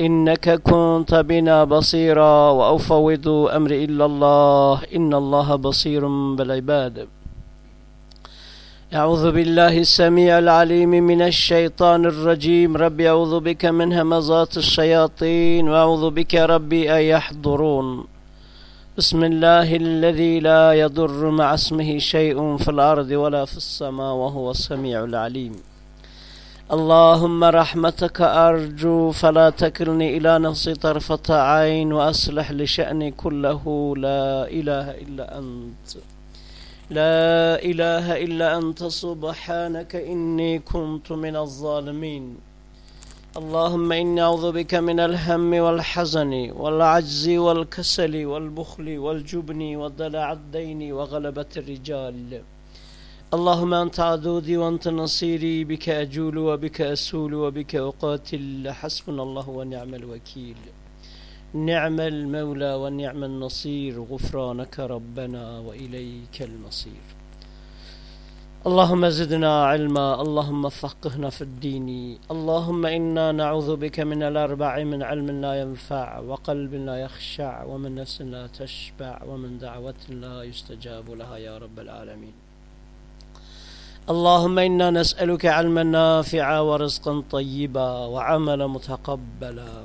إنك كنت بنا بصيرا وأفوض أمري إلا الله. إن الله بصير بالعباد. أعوذ بالله السميع العليم من الشيطان الرجيم. ربي أعوذ بك من همزات الشياطين وأعوذ بك ربي أن يحضرون. بسم الله الذي لا يضر مع اسمه شيء في الأرض ولا في السماء وهو السميع العليم. اللهم رحمتك أرجو فلا تكلني إلى نفسي طرفة عين وأصلح لشأني كله. لا إله إلا أنت. لا إله إلا أنت. سبحانك إني كنت من الظالمين. اللهم إني أعوذ بك من الهم والحزن والعجز والكسل والبخل والجبن ودلع الدين وغلبة الرجال. اللهم أنت عدودي وأنت نصيري بك أجول وبك أسول وبك أقاتل. حسبنا الله ونعم الوكيل. نعم المولى ونعم النصير. غفرانك ربنا وإليك المصير. اللهم زدنا علما. اللهم فقهنا في الدين. اللهم إنا نعوذ بك من الأربع من علم لا ينفع وقلب لا يخشع ومن نفس لا تشبع ومن دعوة لا يستجاب لها يا رب العالمين. اللهم إنا نسألك علما نافعا ورزقا طيبا وعملا متقبلا.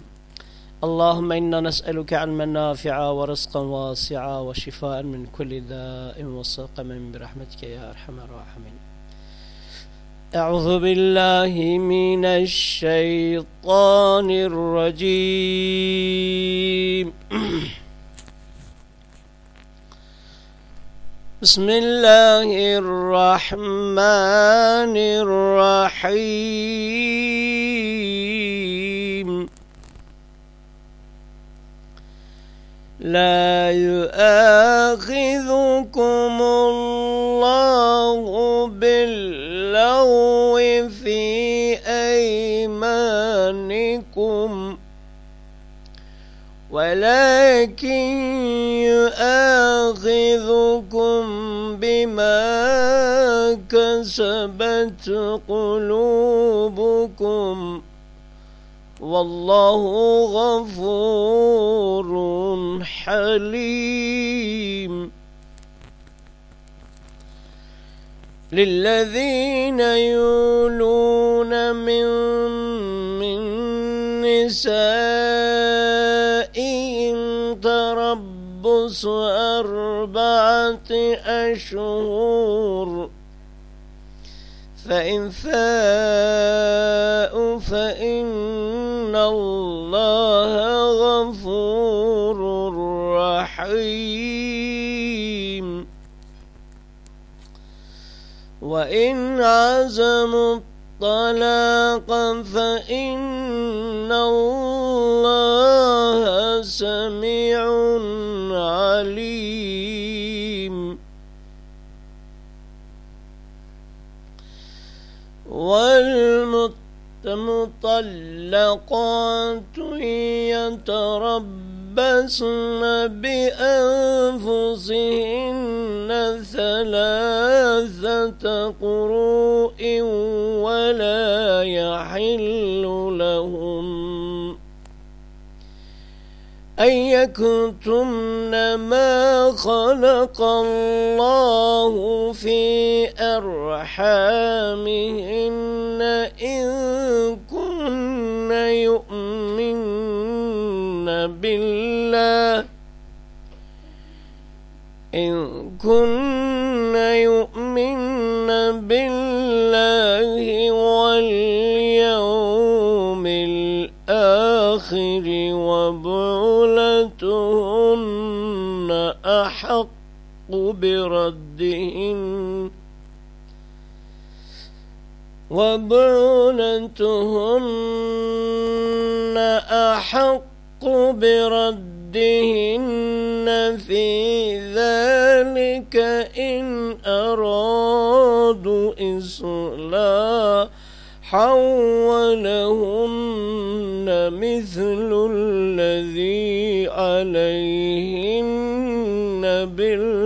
اللهم إنا نسألك علما نافعا ورزقا واسعا وشفاء من كل داء وسقم برحمتك يا أرحم الراحمين. أعوذ بالله من الشيطان الرجيم. بسم الله الرحمن الرحيم. لا يؤاخذكم الله باللغو في أيمانكم. ولكن يؤاخذكم بما كسبت قلوبكم. والله غفور حليم. للذين يولون من من نسائهم تربص أربعة أشهر. فإن فاءوا فإن الله غفور رحيم. وإن عزموا الطلاق فإن الله سميع والمطلقات يتربصن بأنفسهن ثلاثة قروء ولا يحل لهم أن يكتمن ما خلق الله في أرحامهن إن كن يؤمن بالله إن كن يؤمن بالله بردهن وبعولتهن أحق بردهن في ذلك إن أرادوا إصلاحا ولهن مثل الذي عليهن بالمعروف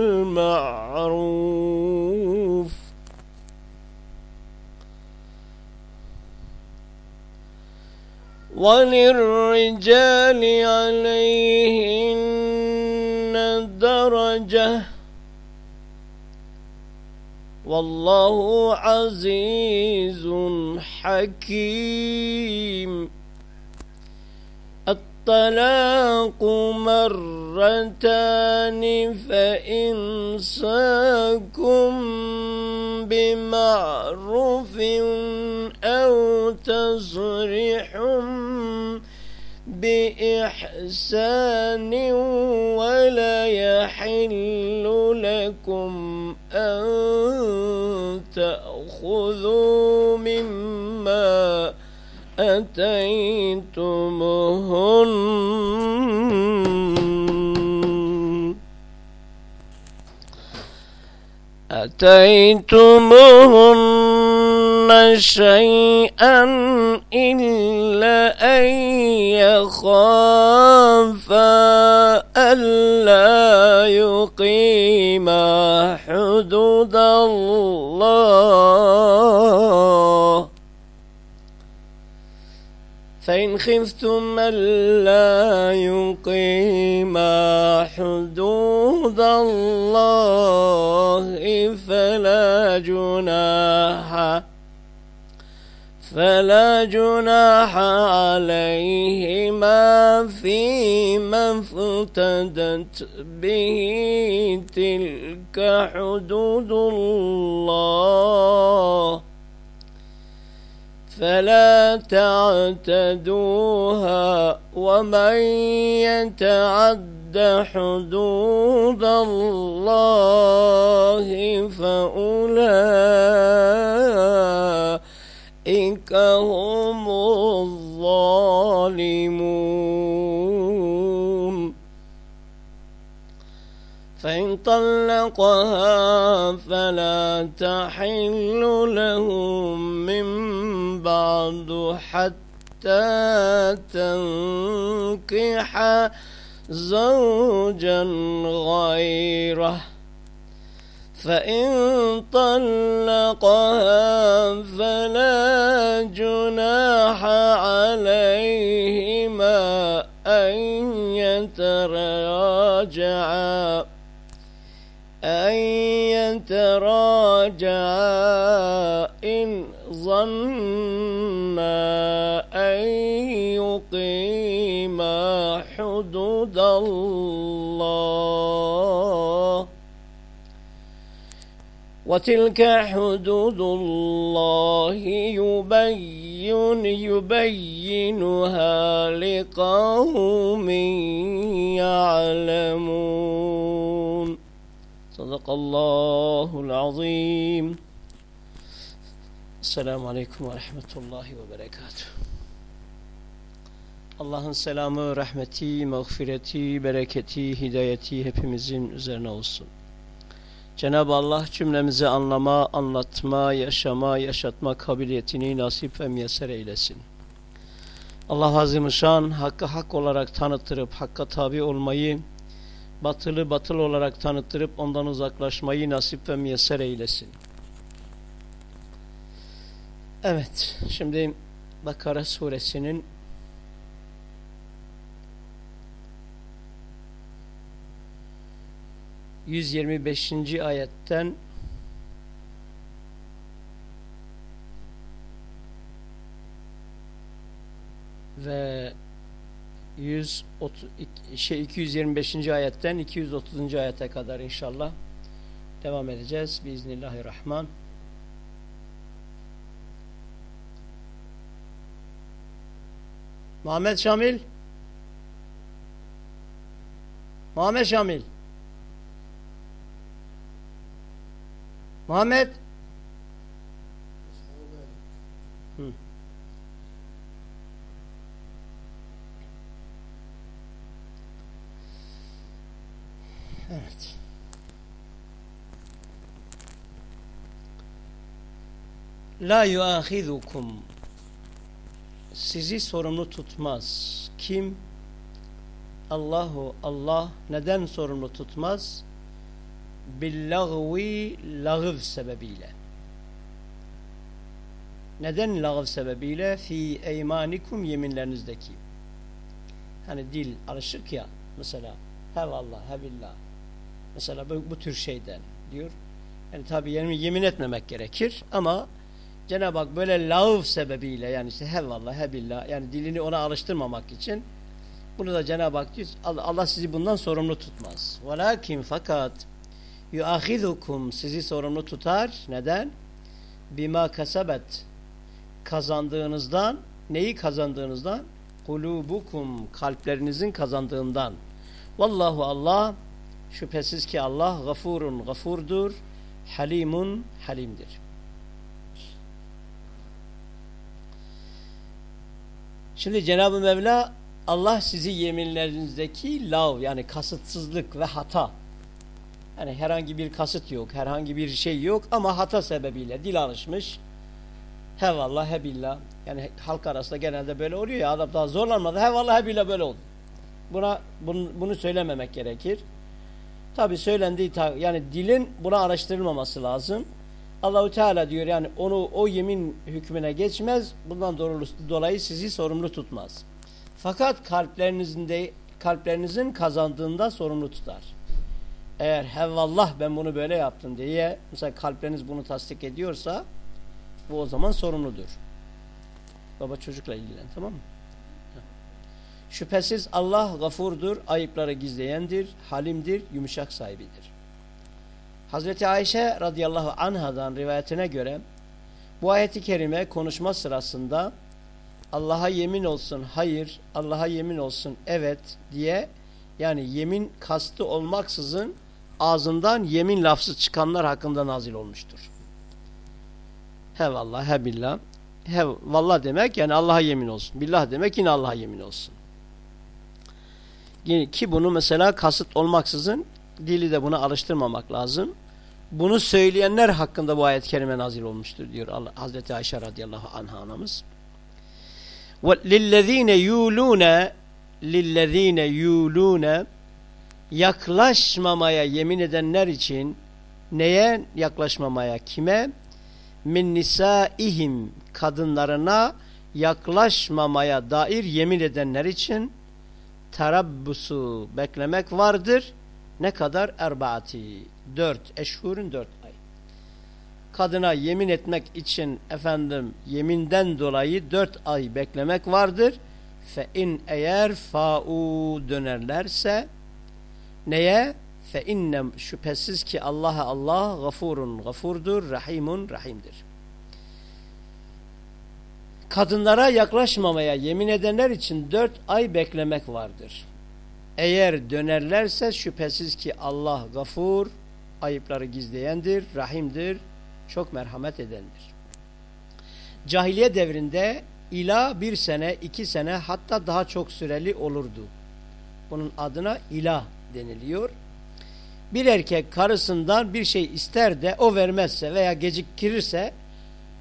وللرجال عليهن درجة. والله عزيز حكيم. الطلاق مرتان فإمساكم بمعروف أو تصريح بإحسان ولا يحل لكم أن تأخذوا مما أتيتمهن أتيتمهن شيئا إلا أن يخافا ألا يقيما حدود الله فإن خفتم ألا يقيما حدود الله فلا جناح فلا جناح عليهما فيما افتدت به تلك حدود الله. فلا تعتدوها ومن يتعد حدود الله فأولئك هم الظالمون. فإن طلقها فلا تحل له من بعد حتى تنكح زوجا غيره. فإن طلقها فلا جناح عليهما أن يتراجعا أن يتراجعا إن ظن حدود الله. وتلك حدود الله يبين يبينها لقوم يعلمون. صدق الله العظيم. السلام عليكم ورحمة الله وبركاته. Allah'ın selamı, rahmeti, mağfireti, bereketi, hidayeti hepimizin üzerine olsun. Cenab-ı Allah cümlemizi anlama, anlatma, yaşama, yaşatma kabiliyetini nasip ve müyesser eylesin. Allah Azimüşşan hakkı hak olarak tanıttırıp hakka tabi olmayı, batılı batıl olarak tanıttırıp ondan uzaklaşmayı nasip ve müyesser eylesin. Evet, şimdi Bakara suresinin 125. ayetten ve 130 şey 225. ayetten 230. ayete kadar inşallah devam edeceğiz biiznillahirrahman. Muhammed Şamil Muhammed Şamil Muhammed. Evet. La yuahizukum sizi sorumlu tutmaz. Kim? Allahu Allah neden sorumlu tutmaz? Billagvi lagıv sebebiyle. Neden lagıv sebebiyle? Fi eymanikum yeminlerinizdeki. Hani dil alışık ya mesela hevallah, hebillah. Mesela bu, bu tür şeyden diyor. Yani tabi yemin etmemek gerekir ama Cenab-ı Hak böyle lağıv sebebiyle yani işte hevallah, hebillah yani dilini ona alıştırmamak için bunu da Cenab-ı Hak diyor Allah sizi bundan sorumlu tutmaz. Velakin fakat yuahizukum sizi sorumlu tutar. Neden? Bima kasabet kazandığınızdan neyi kazandığınızdan? Kulubukum kalplerinizin kazandığından. Vallahu Allah şüphesiz ki Allah gafurun gafurdur. Halimun halimdir. Şimdi Cenab-ı Mevla Allah sizi yeminlerinizdeki lav yani kasıtsızlık ve hata yani herhangi bir kasıt yok, herhangi bir şey yok ama hata sebebiyle dil alışmış. He vallah he billah. Yani halk arasında genelde böyle oluyor ya adam daha zorlanmadı. He vallah he billah böyle oldu. Buna bunu, bunu söylememek gerekir. Tabi söylendiği yani dilin buna araştırılmaması lazım. Allahu Teala diyor yani onu o yemin hükmüne geçmez. Bundan dolayı sizi sorumlu tutmaz. Fakat kalplerinizin de kalplerinizin kazandığında sorumlu tutar eğer hevallah ben bunu böyle yaptım diye mesela kalpleriniz bunu tasdik ediyorsa bu o zaman sorumludur. Baba çocukla ilgilen tamam mı? Şüphesiz Allah gafurdur, ayıpları gizleyendir, halimdir, yumuşak sahibidir. Hazreti Ayşe radıyallahu anhadan rivayetine göre bu ayeti kerime konuşma sırasında Allah'a yemin olsun hayır, Allah'a yemin olsun evet diye yani yemin kastı olmaksızın ağzından yemin lafzı çıkanlar hakkında nazil olmuştur. He vallah, he billah. He vallah demek yani Allah'a yemin olsun. Billah demek yine Allah'a yemin olsun. Ki bunu mesela kasıt olmaksızın dili de buna alıştırmamak lazım. Bunu söyleyenler hakkında bu ayet-i kerime nazil olmuştur diyor Allah, Hazreti Ayşe radıyallahu anha anamız. وَلِلَّذ۪ينَ يُولُونَ لِلَّذ۪ينَ يُولُونَ yaklaşmamaya yemin edenler için neye yaklaşmamaya kime min nisaihim kadınlarına yaklaşmamaya dair yemin edenler için terabbusu beklemek vardır. Ne kadar? Erbaati. Dört. Eşhurun dört ay. Kadına yemin etmek için efendim yeminden dolayı dört ay beklemek vardır. Fe in eğer fa'u dönerlerse neye? Fe innem şüphesiz ki Allah'a Allah gafurun gafurdur, rahimun rahimdir. Kadınlara yaklaşmamaya yemin edenler için dört ay beklemek vardır. Eğer dönerlerse şüphesiz ki Allah gafur, ayıpları gizleyendir, rahimdir, çok merhamet edendir. Cahiliye devrinde ila bir sene, iki sene hatta daha çok süreli olurdu. Bunun adına ilah deniliyor. Bir erkek karısından bir şey ister de o vermezse veya geciktirirse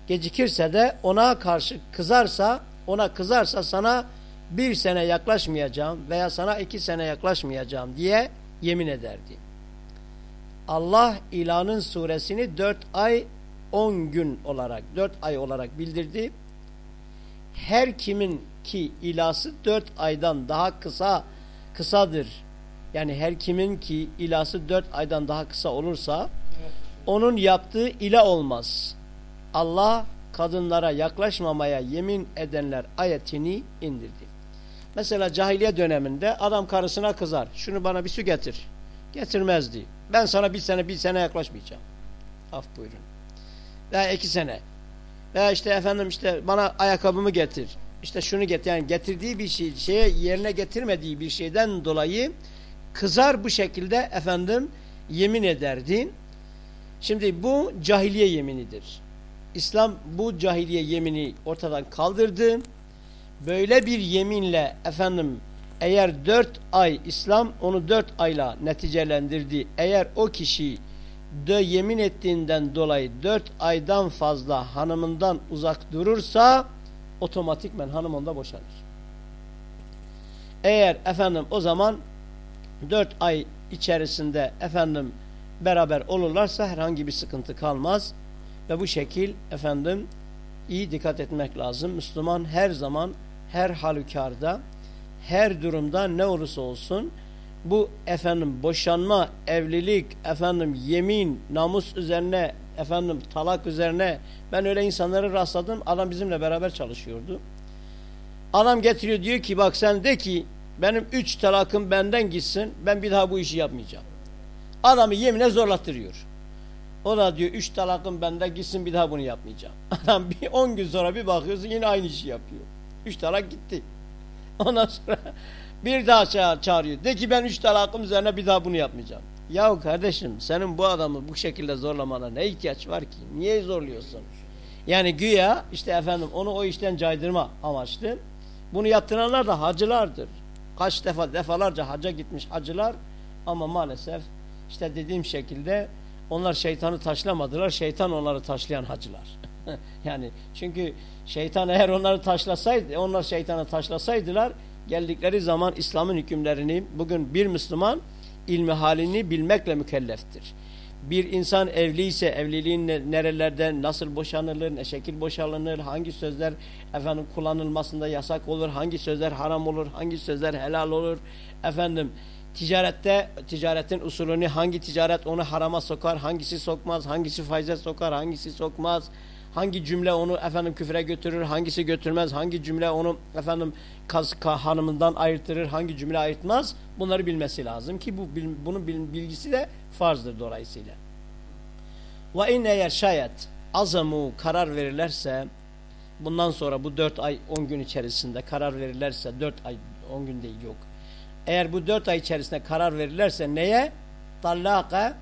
gecikirse de ona karşı kızarsa ona kızarsa sana bir sene yaklaşmayacağım veya sana iki sene yaklaşmayacağım diye yemin ederdi. Allah ilanın suresini dört ay on gün olarak dört ay olarak bildirdi. Her kimin ki ilası dört aydan daha kısa kısadır. Yani her kimin ki ilası dört aydan daha kısa olursa onun yaptığı ila olmaz. Allah kadınlara yaklaşmamaya yemin edenler ayetini indirdi. Mesela cahiliye döneminde adam karısına kızar. Şunu bana bir su getir. Getirmezdi. Ben sana bir sene bir sene yaklaşmayacağım. Af buyurun. Veya iki sene. Veya işte efendim işte bana ayakkabımı getir. İşte şunu getir. Yani getirdiği bir şey, şeye yerine getirmediği bir şeyden dolayı kızar bu şekilde efendim yemin ederdi. Şimdi bu cahiliye yeminidir. İslam bu cahiliye yemini ortadan kaldırdı. Böyle bir yeminle efendim eğer dört ay İslam onu dört ayla neticelendirdi. Eğer o kişi de yemin ettiğinden dolayı dört aydan fazla hanımından uzak durursa otomatikmen hanım onda boşanır. Eğer efendim o zaman dört ay içerisinde efendim beraber olurlarsa herhangi bir sıkıntı kalmaz. Ve bu şekil efendim iyi dikkat etmek lazım. Müslüman her zaman her halükarda her durumda ne olursa olsun bu efendim boşanma, evlilik, efendim yemin, namus üzerine, efendim talak üzerine ben öyle insanları rastladım. Adam bizimle beraber çalışıyordu. Adam getiriyor diyor ki bak sen de ki benim üç talakım benden gitsin ben bir daha bu işi yapmayacağım. Adamı yemine zorlattırıyor. O da diyor üç talakım bende gitsin bir daha bunu yapmayacağım. Adam bir on gün sonra bir bakıyorsun yine aynı işi yapıyor. Üç talak gitti. Ondan sonra bir daha ça çağırıyor. De ki ben üç talakım üzerine bir daha bunu yapmayacağım. Yahu kardeşim senin bu adamı bu şekilde zorlamana ne ihtiyaç var ki? Niye zorluyorsun? Yani güya işte efendim onu o işten caydırma amaçlı. Bunu yaptıranlar da hacılardır. Kaç defa defalarca hacca gitmiş hacılar ama maalesef işte dediğim şekilde onlar şeytanı taşlamadılar. Şeytan onları taşlayan hacılar. yani çünkü şeytan eğer onları taşlasaydı, onlar şeytanı taşlasaydılar geldikleri zaman İslam'ın hükümlerini bugün bir Müslüman ilmi halini bilmekle mükelleftir. Bir insan evliyse evliliğin nerelerden nasıl boşanılır, ne şekil boşanılır, hangi sözler efendim kullanılmasında yasak olur, hangi sözler haram olur, hangi sözler helal olur, efendim ticarette ticaretin usulünü hangi ticaret onu harama sokar, hangisi sokmaz, hangisi faize sokar, hangisi sokmaz, hangi cümle onu efendim küfre götürür, hangisi götürmez, hangi cümle onu efendim kaz, hanımından ayırtırır, hangi cümle ayırtmaz bunları bilmesi lazım ki bu bunun bilgisi de farzdır dolayısıyla. Ve in eğer şayet azamu karar verirlerse bundan sonra bu dört ay on gün içerisinde karar verirlerse dört ay on gün değil yok eğer bu dört ay içerisinde karar verirlerse neye? Tallaka,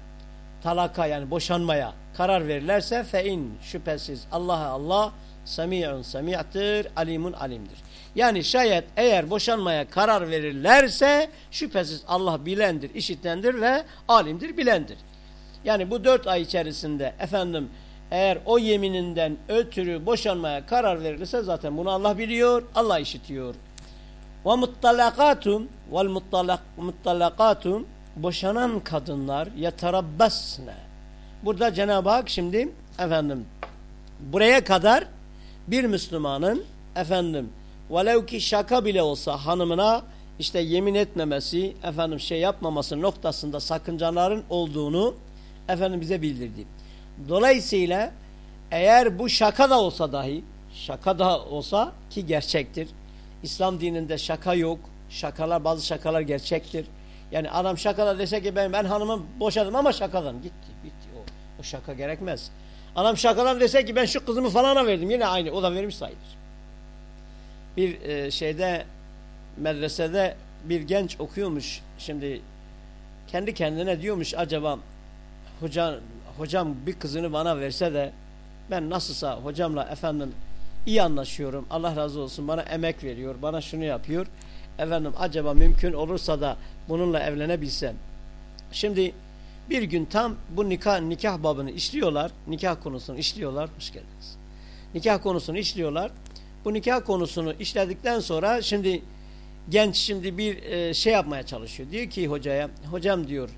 talaka yani boşanmaya karar verirlerse fein şüphesiz Allah'a Allah semi'un semi'tir, alimun alimdir. Yani şayet eğer boşanmaya karar verirlerse şüphesiz Allah bilendir, işitendir ve alimdir, bilendir. Yani bu dört ay içerisinde efendim eğer o yemininden ötürü boşanmaya karar verirse zaten bunu Allah biliyor, Allah işitiyor. Ve muttalagatun vel muttalagatun boşanan kadınlar yeterabbasne. Burada Cenab-ı Hak şimdi efendim buraya kadar bir Müslümanın efendim velev ki şaka bile olsa hanımına işte yemin etmemesi, efendim şey yapmaması noktasında sakıncaların olduğunu efendim bize bildirdi. Dolayısıyla eğer bu şaka da olsa dahi, şaka da olsa ki gerçektir. İslam dininde şaka yok. Şakalar, bazı şakalar gerçektir. Yani adam şakada dese ki ben, ben hanımı boşadım ama şakadan gitti. Bitti. O, şaka gerekmez. Adam şakadan dese ki ben şu kızımı falana verdim. Yine aynı. O da vermiş sayılır. Bir e, şeyde medresede bir genç okuyormuş. Şimdi kendi kendine diyormuş acaba hocam, hocam bir kızını bana verse de ben nasılsa hocamla efendim iyi anlaşıyorum. Allah razı olsun bana emek veriyor. Bana şunu yapıyor. Efendim acaba mümkün olursa da bununla evlenebilsem. Şimdi bir gün tam bu nikah nikah babını işliyorlar. Nikah konusunu işliyorlar. Hoş geldiniz. Nikah konusunu işliyorlar. Bu nikah konusunu işledikten sonra şimdi genç şimdi bir e, şey yapmaya çalışıyor. Diyor ki hocaya, hocam diyor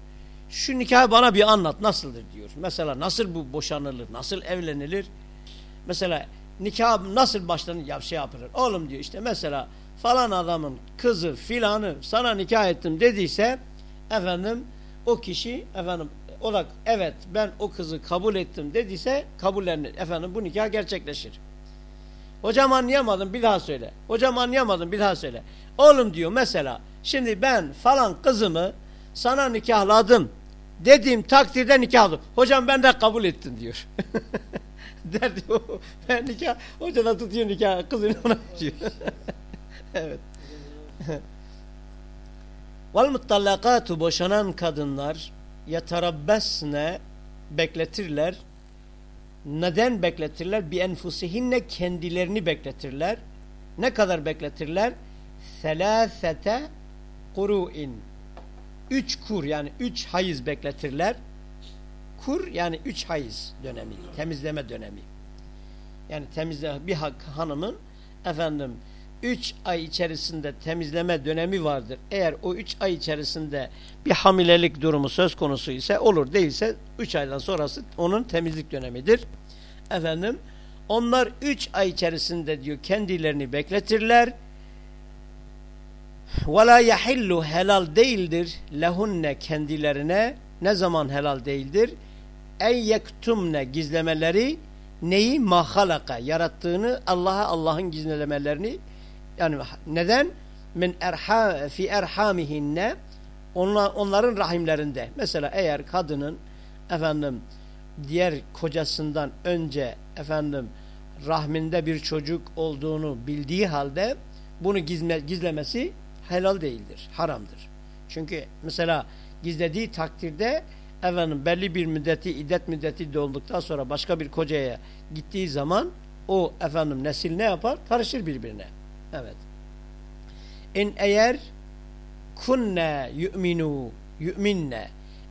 şu nikahı bana bir anlat nasıldır diyor. Mesela nasıl bu boşanılır, nasıl evlenilir? Mesela nikah nasıl başlanır ya şey yapılır. Oğlum diyor işte mesela falan adamın kızı filanı sana nikah ettim dediyse efendim o kişi efendim o da evet ben o kızı kabul ettim dediyse kabullenir. Efendim bu nikah gerçekleşir. Hocam anlayamadım bir daha söyle. Hocam anlayamadım bir daha söyle. Oğlum diyor mesela şimdi ben falan kızımı sana nikahladım dediğim takdirde nikahlı. Hocam ben de kabul ettim diyor. Der diyor ben nikah hoca da tutuyor nikah kızını ona diyor. evet. Vel mutallakatu boşanan kadınlar yeterabbesne bekletirler. Neden bekletirler? Bi enfusihinne kendilerini bekletirler. Ne kadar bekletirler? Selâsete kuru'in. Üç kur yani üç hayız bekletirler. Kur yani üç hayız dönemi, temizleme dönemi. Yani temizleme bir hanımın efendim üç ay içerisinde temizleme dönemi vardır. Eğer o üç ay içerisinde bir hamilelik durumu söz konusu ise olur değilse üç aydan sonrası onun temizlik dönemidir. Efendim onlar üç ay içerisinde diyor kendilerini bekletirler. وَلَا يَحِلُّ helal değildir lehunne kendilerine ne zaman helal değildir? En yektumne gizlemeleri neyi mahalaka yarattığını Allah'a Allah'ın gizlemelerini yani neden? Min erha fi erhamihinne onlar, onların rahimlerinde. Mesela eğer kadının efendim diğer kocasından önce efendim rahminde bir çocuk olduğunu bildiği halde bunu gizme, gizlemesi helal değildir, haramdır. Çünkü mesela gizlediği takdirde efendim belli bir müddeti, iddet müddeti dolduktan sonra başka bir kocaya gittiği zaman o efendim nesil ne yapar? Karışır birbirine. Evet. En eğer kunne yu'minu yu'minne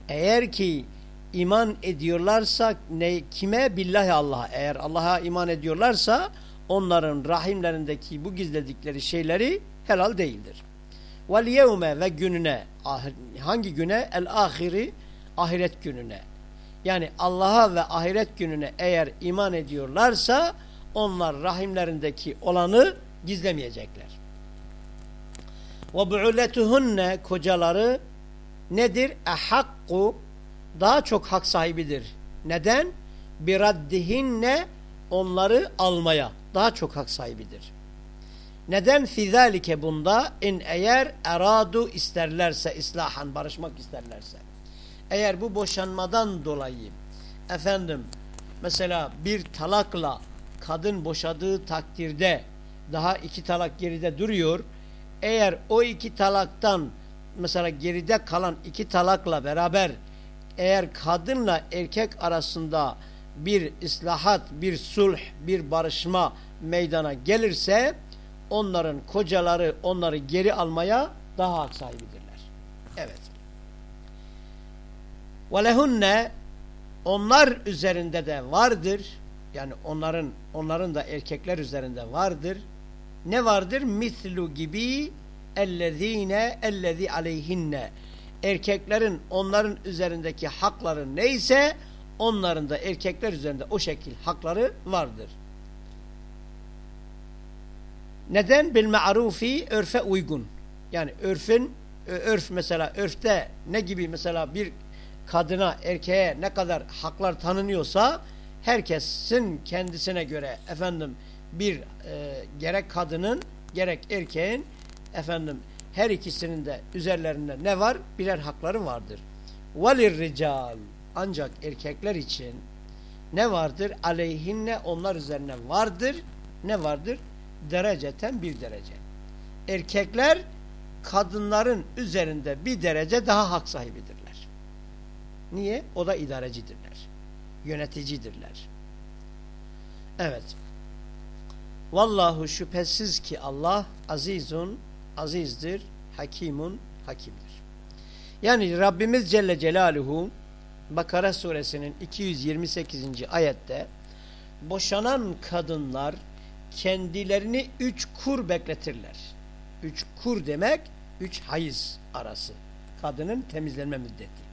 eğer ki iman ediyorlarsa ne kime billahi Allah'a eğer Allah'a iman ediyorlarsa onların rahimlerindeki bu gizledikleri şeyleri helal değildir. Vel yevme ve gününe hangi güne? El ahiri ahiret gününe. Yani Allah'a ve ahiret gününe eğer iman ediyorlarsa onlar rahimlerindeki olanı gizlemeyecekler. Ve bu'uletuhunne kocaları nedir? Ehakku daha çok hak sahibidir. Neden? Biraddihinne onları almaya daha çok hak sahibidir. Neden fizalike bunda in eğer eradu isterlerse islahan barışmak isterlerse. Eğer bu boşanmadan dolayı efendim mesela bir talakla kadın boşadığı takdirde daha iki talak geride duruyor. Eğer o iki talaktan mesela geride kalan iki talakla beraber eğer kadınla erkek arasında bir islahat, bir sulh, bir barışma meydana gelirse onların kocaları onları geri almaya daha hak sahibidirler. Evet. وَلَهُنَّ Onlar üzerinde de vardır. Yani onların onların da erkekler üzerinde vardır. ne vardır? Mislu gibi ellezine ellezi aleyhinne. Erkeklerin onların üzerindeki hakları neyse onların da erkekler üzerinde o şekil hakları vardır. Neden? Bil ma'rufi örfe uygun. Yani örfün örf mesela örfte ne gibi mesela bir kadına erkeğe ne kadar haklar tanınıyorsa herkesin kendisine göre efendim bir e, gerek kadının gerek erkeğin efendim her ikisinin de üzerlerinde ne var? Birer hakları vardır. Rical ancak erkekler için ne vardır? Aleyhinne onlar üzerine vardır. Ne vardır? Dereceten bir derece. Erkekler kadınların üzerinde bir derece daha hak sahibidirler. Niye? O da idarecidirler. Yöneticidirler. Evet. Vallahu şüphesiz ki Allah azizun azizdir, hakimun hakimdir. Yani Rabbimiz Celle Celaluhu Bakara suresinin 228. ayette boşanan kadınlar kendilerini üç kur bekletirler. Üç kur demek üç hayız arası. Kadının temizlenme müddeti.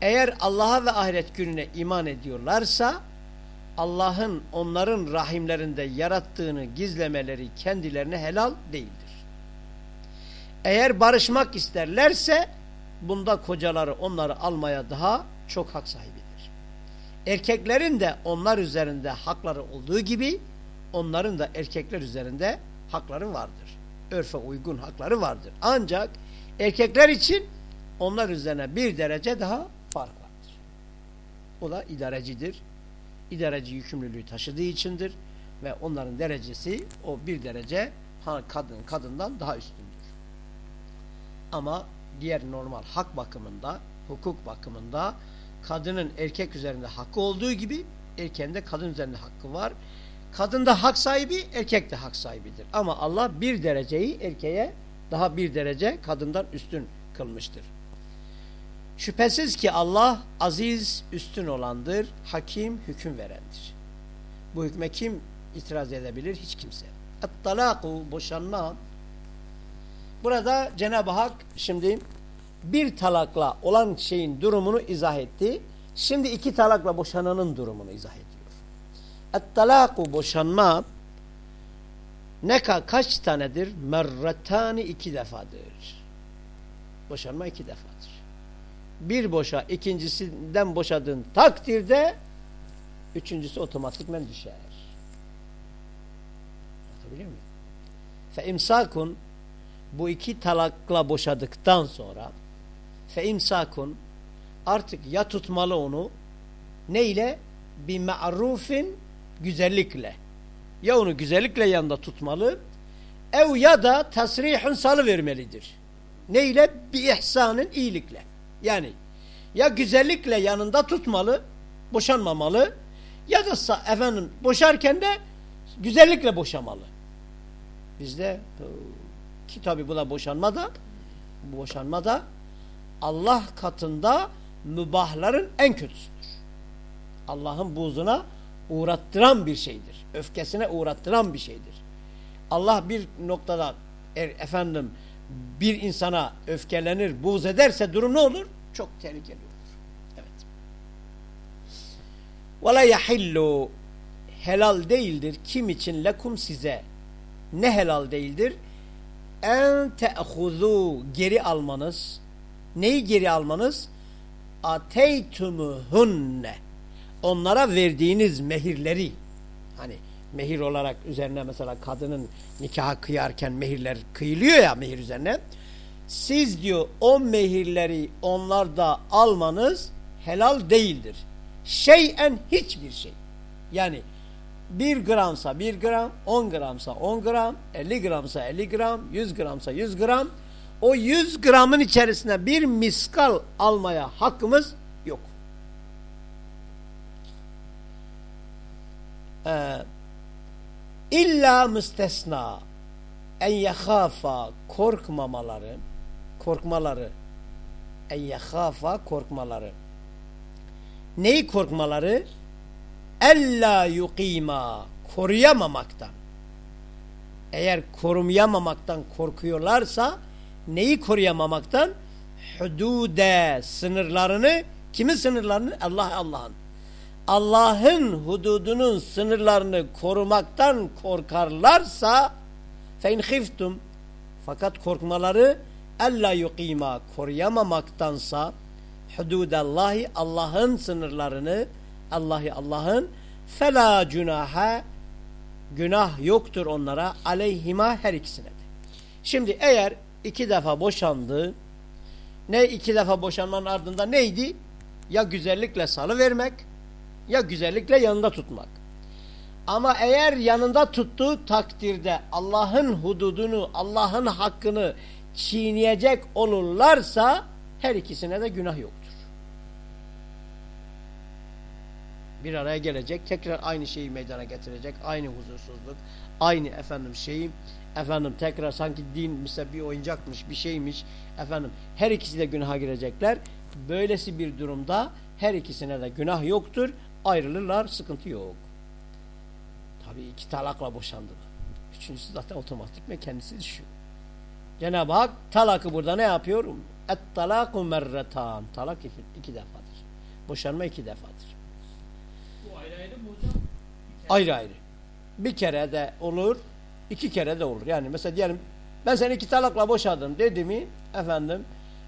Eğer Allah'a ve ahiret gününe iman ediyorlarsa Allah'ın onların rahimlerinde yarattığını gizlemeleri kendilerine helal değildir. Eğer barışmak isterlerse bunda kocaları onları almaya daha çok hak sahibidir. Erkeklerin de onlar üzerinde hakları olduğu gibi onların da erkekler üzerinde hakları vardır. Örfe uygun hakları vardır. Ancak erkekler için onlar üzerine bir derece daha fark vardır. O da idarecidir. İdareci yükümlülüğü taşıdığı içindir ve onların derecesi o bir derece kadın kadından daha üstündür. Ama diğer normal hak bakımında, hukuk bakımında kadının erkek üzerinde hakkı olduğu gibi erkeğin de kadın üzerinde hakkı var. Kadın da hak sahibi, erkek de hak sahibidir. Ama Allah bir dereceyi erkeğe daha bir derece kadından üstün kılmıştır. Şüphesiz ki Allah aziz üstün olandır, hakim hüküm verendir. Bu hükme kim itiraz edebilir? Hiç kimse. Et-talaku boşanma Burada Cenab-ı Hak şimdi bir talakla olan şeyin durumunu izah etti. Şimdi iki talakla boşananın durumunu izah ediyor. Et-talaku boşanma ne ka kaç tanedir? Merretani iki defadır. Boşanma iki defadır. Bir boşa ikincisinden boşadığın takdirde üçüncüsü otomatikmen düşer. Anlatabiliyor muyum? Fe imsakun bu iki talakla boşadıktan sonra fe imsakun artık ya tutmalı onu neyle? Bir ma'rufin güzellikle. Ya onu güzellikle yanında tutmalı ev ya da tasrihun salı vermelidir. Neyle? Bir ihsanın iyilikle. Yani ya güzellikle yanında tutmalı, boşanmamalı ya da efendim boşarken de güzellikle boşamalı. Bizde ki tabi bu da boşanma da boşanma da Allah katında mübahların en kötüsüdür. Allah'ın buzuna uğrattıran bir şeydir. Öfkesine uğrattıran bir şeydir. Allah bir noktada er, efendim bir insana öfkelenir, buz ederse durum ne olur? Çok tehlikeli olur. Evet. وَلَا يَحِلُّ Helal değildir. Kim için? Lekum size. Ne helal değildir? en te'huzu geri almanız neyi geri almanız ateytumuhunne onlara verdiğiniz mehirleri hani mehir olarak üzerine mesela kadının nikaha kıyarken mehirler kıyılıyor ya mehir üzerine siz diyor o mehirleri onlarda almanız helal değildir. Şeyen hiçbir şey. Yani 1 gramsa 1 gram, 10 gramsa 10 gram, 50 gramsa 50 gram, 100 gramsa 100 gram. O 100 gramın içerisine bir miskal almaya hakkımız yok. Ee, illa müstesna en yehafa korkmamaları korkmaları. En yehafa korkmaları. Neyi korkmaları? ella yuqima koruyamamaktan. Eğer koruyamamaktan korkuyorlarsa neyi koruyamamaktan? Hudude sınırlarını kimin sınırlarını? Allah Allah'ın. Allah'ın hududunun sınırlarını korumaktan korkarlarsa in khiftum Fakat korkmaları ella yukima koruyamamaktansa hududallahi Allah'ın sınırlarını Allah'ı Allah'ın fela cunaha günah yoktur onlara aleyhima her ikisine de. Şimdi eğer iki defa boşandı ne iki defa boşanmanın ardında neydi? Ya güzellikle salı vermek ya güzellikle yanında tutmak. Ama eğer yanında tuttuğu takdirde Allah'ın hududunu, Allah'ın hakkını çiğneyecek olurlarsa her ikisine de günah yoktur. Bir araya gelecek, tekrar aynı şeyi meydana getirecek, aynı huzursuzluk, aynı efendim şeyi, efendim tekrar sanki din mesela bir oyuncakmış, bir şeymiş, efendim her ikisi de günaha girecekler. Böylesi bir durumda her ikisine de günah yoktur, ayrılırlar, sıkıntı yok. Tabii iki talakla boşandı. Üçüncüsü zaten otomatik ve kendisi düşüyor. Cenab-ı Hak talakı burada ne yapıyor? Et talaku merretan. Talak iki, iki defadır. Boşanma iki defadır. Bu ayrı ayrı mı hocam? Ayrı ayrı. Bir kere de olur, iki kere de olur. Yani mesela diyelim ben seni iki talakla boşadım dedi mi efendim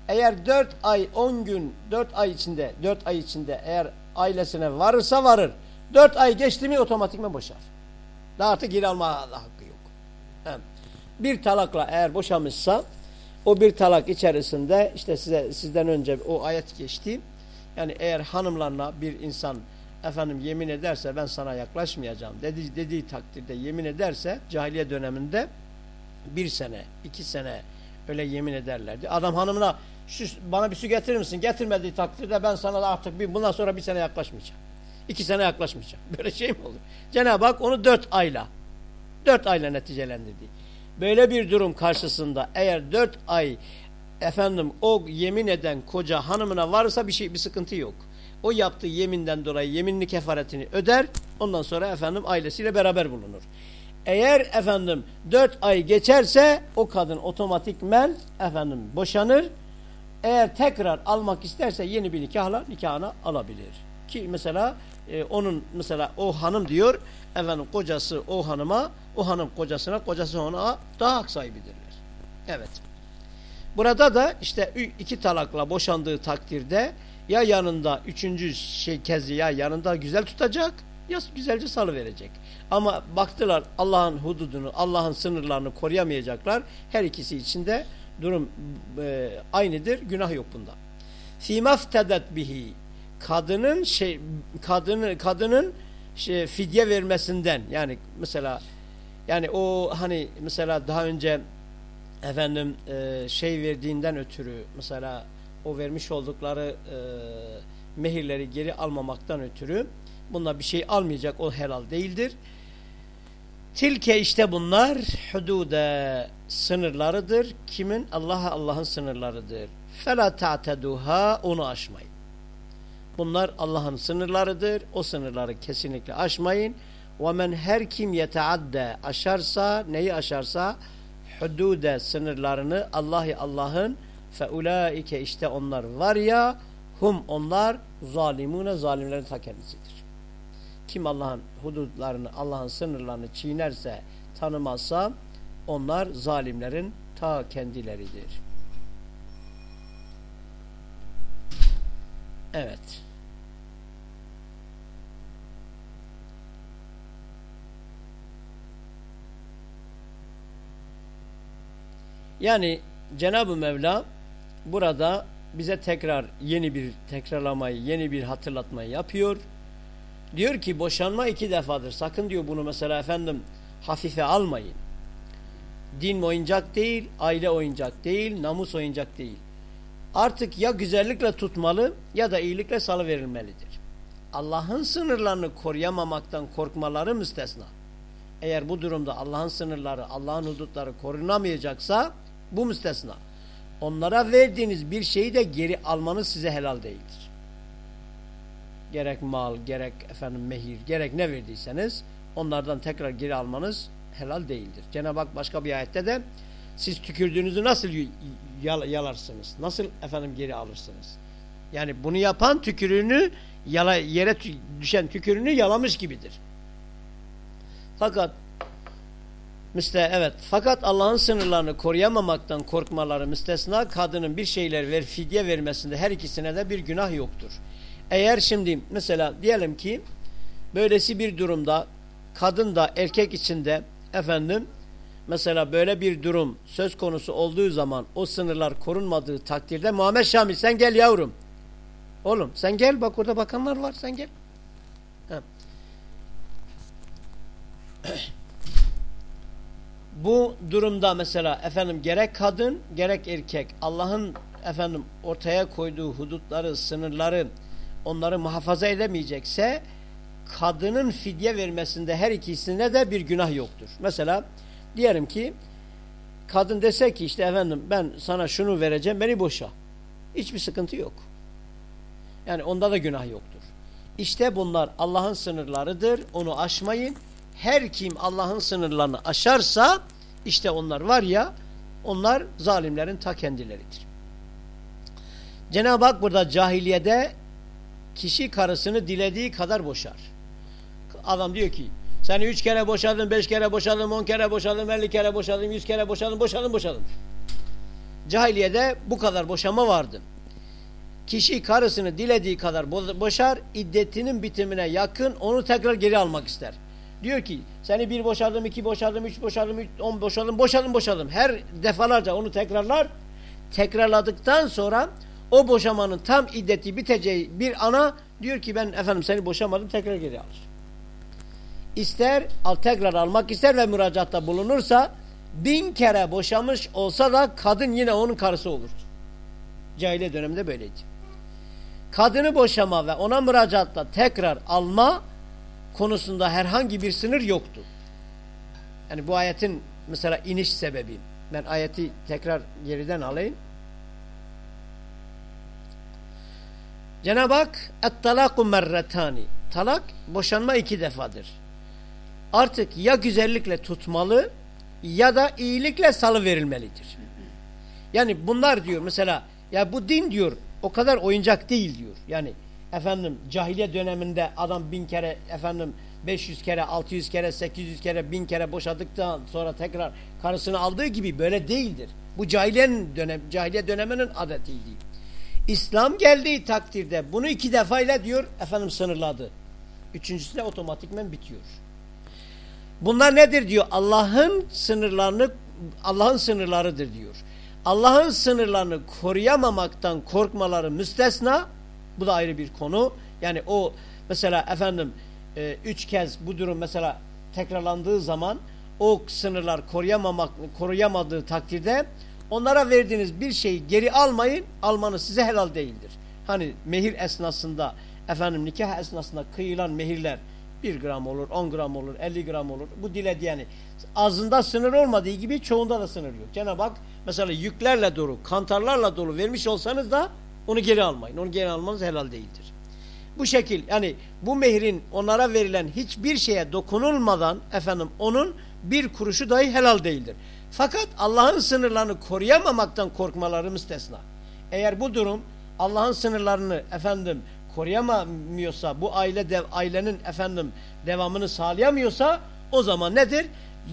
eğer dört ay on gün dört ay içinde dört ay içinde eğer ailesine varırsa varır. Dört ay geçti mi otomatikman boşar. Daha artık geri alma hakkı yok. Evet. Bir talakla eğer boşamışsa o bir talak içerisinde işte size sizden önce o ayet geçti. Yani eğer hanımlarına bir insan efendim yemin ederse ben sana yaklaşmayacağım dedi, dediği takdirde yemin ederse cahiliye döneminde bir sene, iki sene öyle yemin ederlerdi. Adam hanımına şu bana bir su getirir misin? Getirmediği takdirde ben sana da artık bir, bundan sonra bir sene yaklaşmayacağım. İki sene yaklaşmayacağım. Böyle şey mi olur? Cenab-ı Hak onu dört ayla, dört ayla neticelendirdi. Böyle bir durum karşısında eğer dört ay efendim o yemin eden koca hanımına varsa bir şey bir sıkıntı yok. O yaptığı yeminden dolayı yeminli kefaretini öder. Ondan sonra efendim ailesiyle beraber bulunur. Eğer efendim dört ay geçerse o kadın otomatikmen efendim boşanır. Eğer tekrar almak isterse yeni bir nikahla nikahına alabilir. Ki mesela e, onun mesela o hanım diyor efendim kocası o hanıma o hanım kocasına kocası ona daha hak sahibidirler. Evet. Burada da işte iki talakla boşandığı takdirde ya yanında üçüncü şey kezi ya yanında güzel tutacak ya güzelce salı verecek. Ama baktılar Allah'ın hududunu, Allah'ın sınırlarını koruyamayacaklar. Her ikisi içinde durum e, aynıdır. Günah yok bunda. Fîmaftedet bihi kadının şey kadını kadının şey, fidye vermesinden yani mesela yani o hani mesela daha önce efendim e, şey verdiğinden ötürü mesela o vermiş oldukları e, mehirleri geri almamaktan ötürü bunda bir şey almayacak o helal değildir. Tilke işte bunlar hudude sınırlarıdır. Kimin? Allah'a Allah'ın sınırlarıdır. Fela ta'teduha onu aşmayın. Bunlar Allah'ın sınırlarıdır. O sınırları kesinlikle aşmayın. Men her kim yeteadde aşarsa, neyi aşarsa hudude sınırlarını Allah'ı Allah'ın fe ulaike işte onlar var ya hum onlar zalimune zalimlerin ta kendisidir. Kim Allah'ın hudutlarını, Allah'ın sınırlarını çiğnerse, tanımazsa onlar zalimlerin ta kendileridir. Evet. Yani Cenab-ı Mevla burada bize tekrar yeni bir tekrarlamayı, yeni bir hatırlatmayı yapıyor. Diyor ki boşanma iki defadır. Sakın diyor bunu mesela efendim hafife almayın. Din oyuncak değil, aile oyuncak değil, namus oyuncak değil. Artık ya güzellikle tutmalı ya da iyilikle salı verilmelidir. Allah'ın sınırlarını koruyamamaktan korkmaları müstesna. Eğer bu durumda Allah'ın sınırları, Allah'ın hudutları korunamayacaksa bu müstesna. Onlara verdiğiniz bir şeyi de geri almanız size helal değildir. Gerek mal, gerek efendim mehir, gerek ne verdiyseniz onlardan tekrar geri almanız helal değildir. Cenab-ı Hak başka bir ayette de siz tükürdüğünüzü nasıl yal yalarsınız? Nasıl efendim geri alırsınız? Yani bunu yapan tükürüğünü yala, yere düşen tükürüğünü yalamış gibidir. Fakat Müste evet. Fakat Allah'ın sınırlarını koruyamamaktan korkmaları müstesna kadının bir şeyler ver fidye vermesinde her ikisine de bir günah yoktur. Eğer şimdi mesela diyelim ki böylesi bir durumda kadın da erkek içinde efendim mesela böyle bir durum söz konusu olduğu zaman o sınırlar korunmadığı takdirde Muhammed Şamil sen gel yavrum. Oğlum sen gel bak orada bakanlar var sen gel. Ha. Bu durumda mesela efendim gerek kadın gerek erkek Allah'ın efendim ortaya koyduğu hudutları, sınırları onları muhafaza edemeyecekse kadının fidye vermesinde her ikisine de bir günah yoktur. Mesela diyelim ki kadın dese ki işte efendim ben sana şunu vereceğim beni boşa. Hiçbir sıkıntı yok. Yani onda da günah yoktur. İşte bunlar Allah'ın sınırlarıdır. Onu aşmayın. Her kim Allah'ın sınırlarını aşarsa işte onlar var ya onlar zalimlerin ta kendileridir. Cenab-ı Hak burada cahiliyede kişi karısını dilediği kadar boşar. Adam diyor ki seni üç kere boşadım, beş kere boşadım, on kere boşadım, elli kere boşadım, yüz kere boşadım, boşadım, boşadım. Cahiliyede bu kadar boşama vardı. Kişi karısını dilediği kadar boşar, iddetinin bitimine yakın onu tekrar geri almak ister. Diyor ki seni bir boşadım, iki boşadım, üç boşadım, üç, on boşadım, boşadım, boşadım. Her defalarca onu tekrarlar. Tekrarladıktan sonra o boşamanın tam iddeti biteceği bir ana diyor ki ben efendim seni boşamadım tekrar geri alır. İster al tekrar almak ister ve müracaatta bulunursa bin kere boşamış olsa da kadın yine onun karısı olur. Cahiliye döneminde böyleydi. Kadını boşama ve ona müracaatta tekrar alma konusunda herhangi bir sınır yoktu. Yani bu ayetin mesela iniş sebebi. Ben ayeti tekrar geriden alayım. Cenab-ı Hak et-talaku merretani. Talak boşanma iki defadır. Artık ya güzellikle tutmalı ya da iyilikle salı verilmelidir. Yani bunlar diyor mesela ya bu din diyor o kadar oyuncak değil diyor. Yani efendim cahiliye döneminde adam bin kere efendim 500 kere 600 kere 800 kere bin kere boşadıktan sonra tekrar karısını aldığı gibi böyle değildir. Bu cahiliyenin dönem, cahiliye döneminin adetiydi. İslam geldiği takdirde bunu iki defayla diyor efendim sınırladı. Üçüncüsü de otomatikmen bitiyor. Bunlar nedir diyor? Allah'ın sınırlarını Allah'ın sınırlarıdır diyor. Allah'ın sınırlarını koruyamamaktan korkmaları müstesna. Bu da ayrı bir konu. Yani o mesela efendim e, üç kez bu durum mesela tekrarlandığı zaman o sınırlar koruyamamak koruyamadığı takdirde onlara verdiğiniz bir şeyi geri almayın. Almanız size helal değildir. Hani mehir esnasında efendim nikah esnasında kıyılan mehirler 1 gram olur, 10 gram olur, 50 gram olur. Bu dile yani azında sınır olmadığı gibi çoğunda da sınır yok. Cenab-ı Hak mesela yüklerle dolu, kantarlarla dolu vermiş olsanız da onu geri almayın. Onu geri almanız helal değildir. Bu şekil yani bu mehrin onlara verilen hiçbir şeye dokunulmadan efendim onun bir kuruşu dahi helal değildir. Fakat Allah'ın sınırlarını koruyamamaktan korkmaları müstesna. Eğer bu durum Allah'ın sınırlarını efendim koruyamıyorsa, bu aile dev, ailenin efendim devamını sağlayamıyorsa o zaman nedir?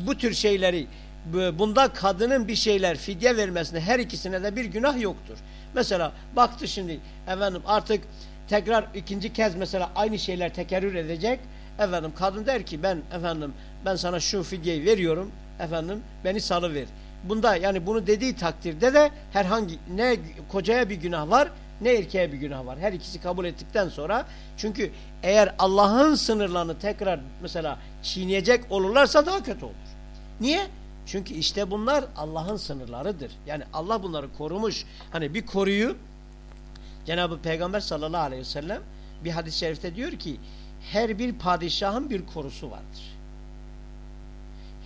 Bu tür şeyleri bunda kadının bir şeyler fidye vermesine her ikisine de bir günah yoktur. Mesela baktı şimdi efendim artık tekrar ikinci kez mesela aynı şeyler tekerrür edecek. Efendim kadın der ki ben efendim ben sana şu fidyeyi veriyorum efendim beni salıver. Bunda yani bunu dediği takdirde de herhangi ne kocaya bir günah var ne erkeğe bir günah var. Her ikisi kabul ettikten sonra çünkü eğer Allah'ın sınırlarını tekrar mesela çiğneyecek olurlarsa daha kötü olur. Niye? Çünkü işte bunlar Allah'ın sınırlarıdır. Yani Allah bunları korumuş. Hani bir koruyu Cenab-ı Peygamber sallallahu aleyhi ve sellem bir hadis-i şerifte diyor ki her bir padişahın bir korusu vardır.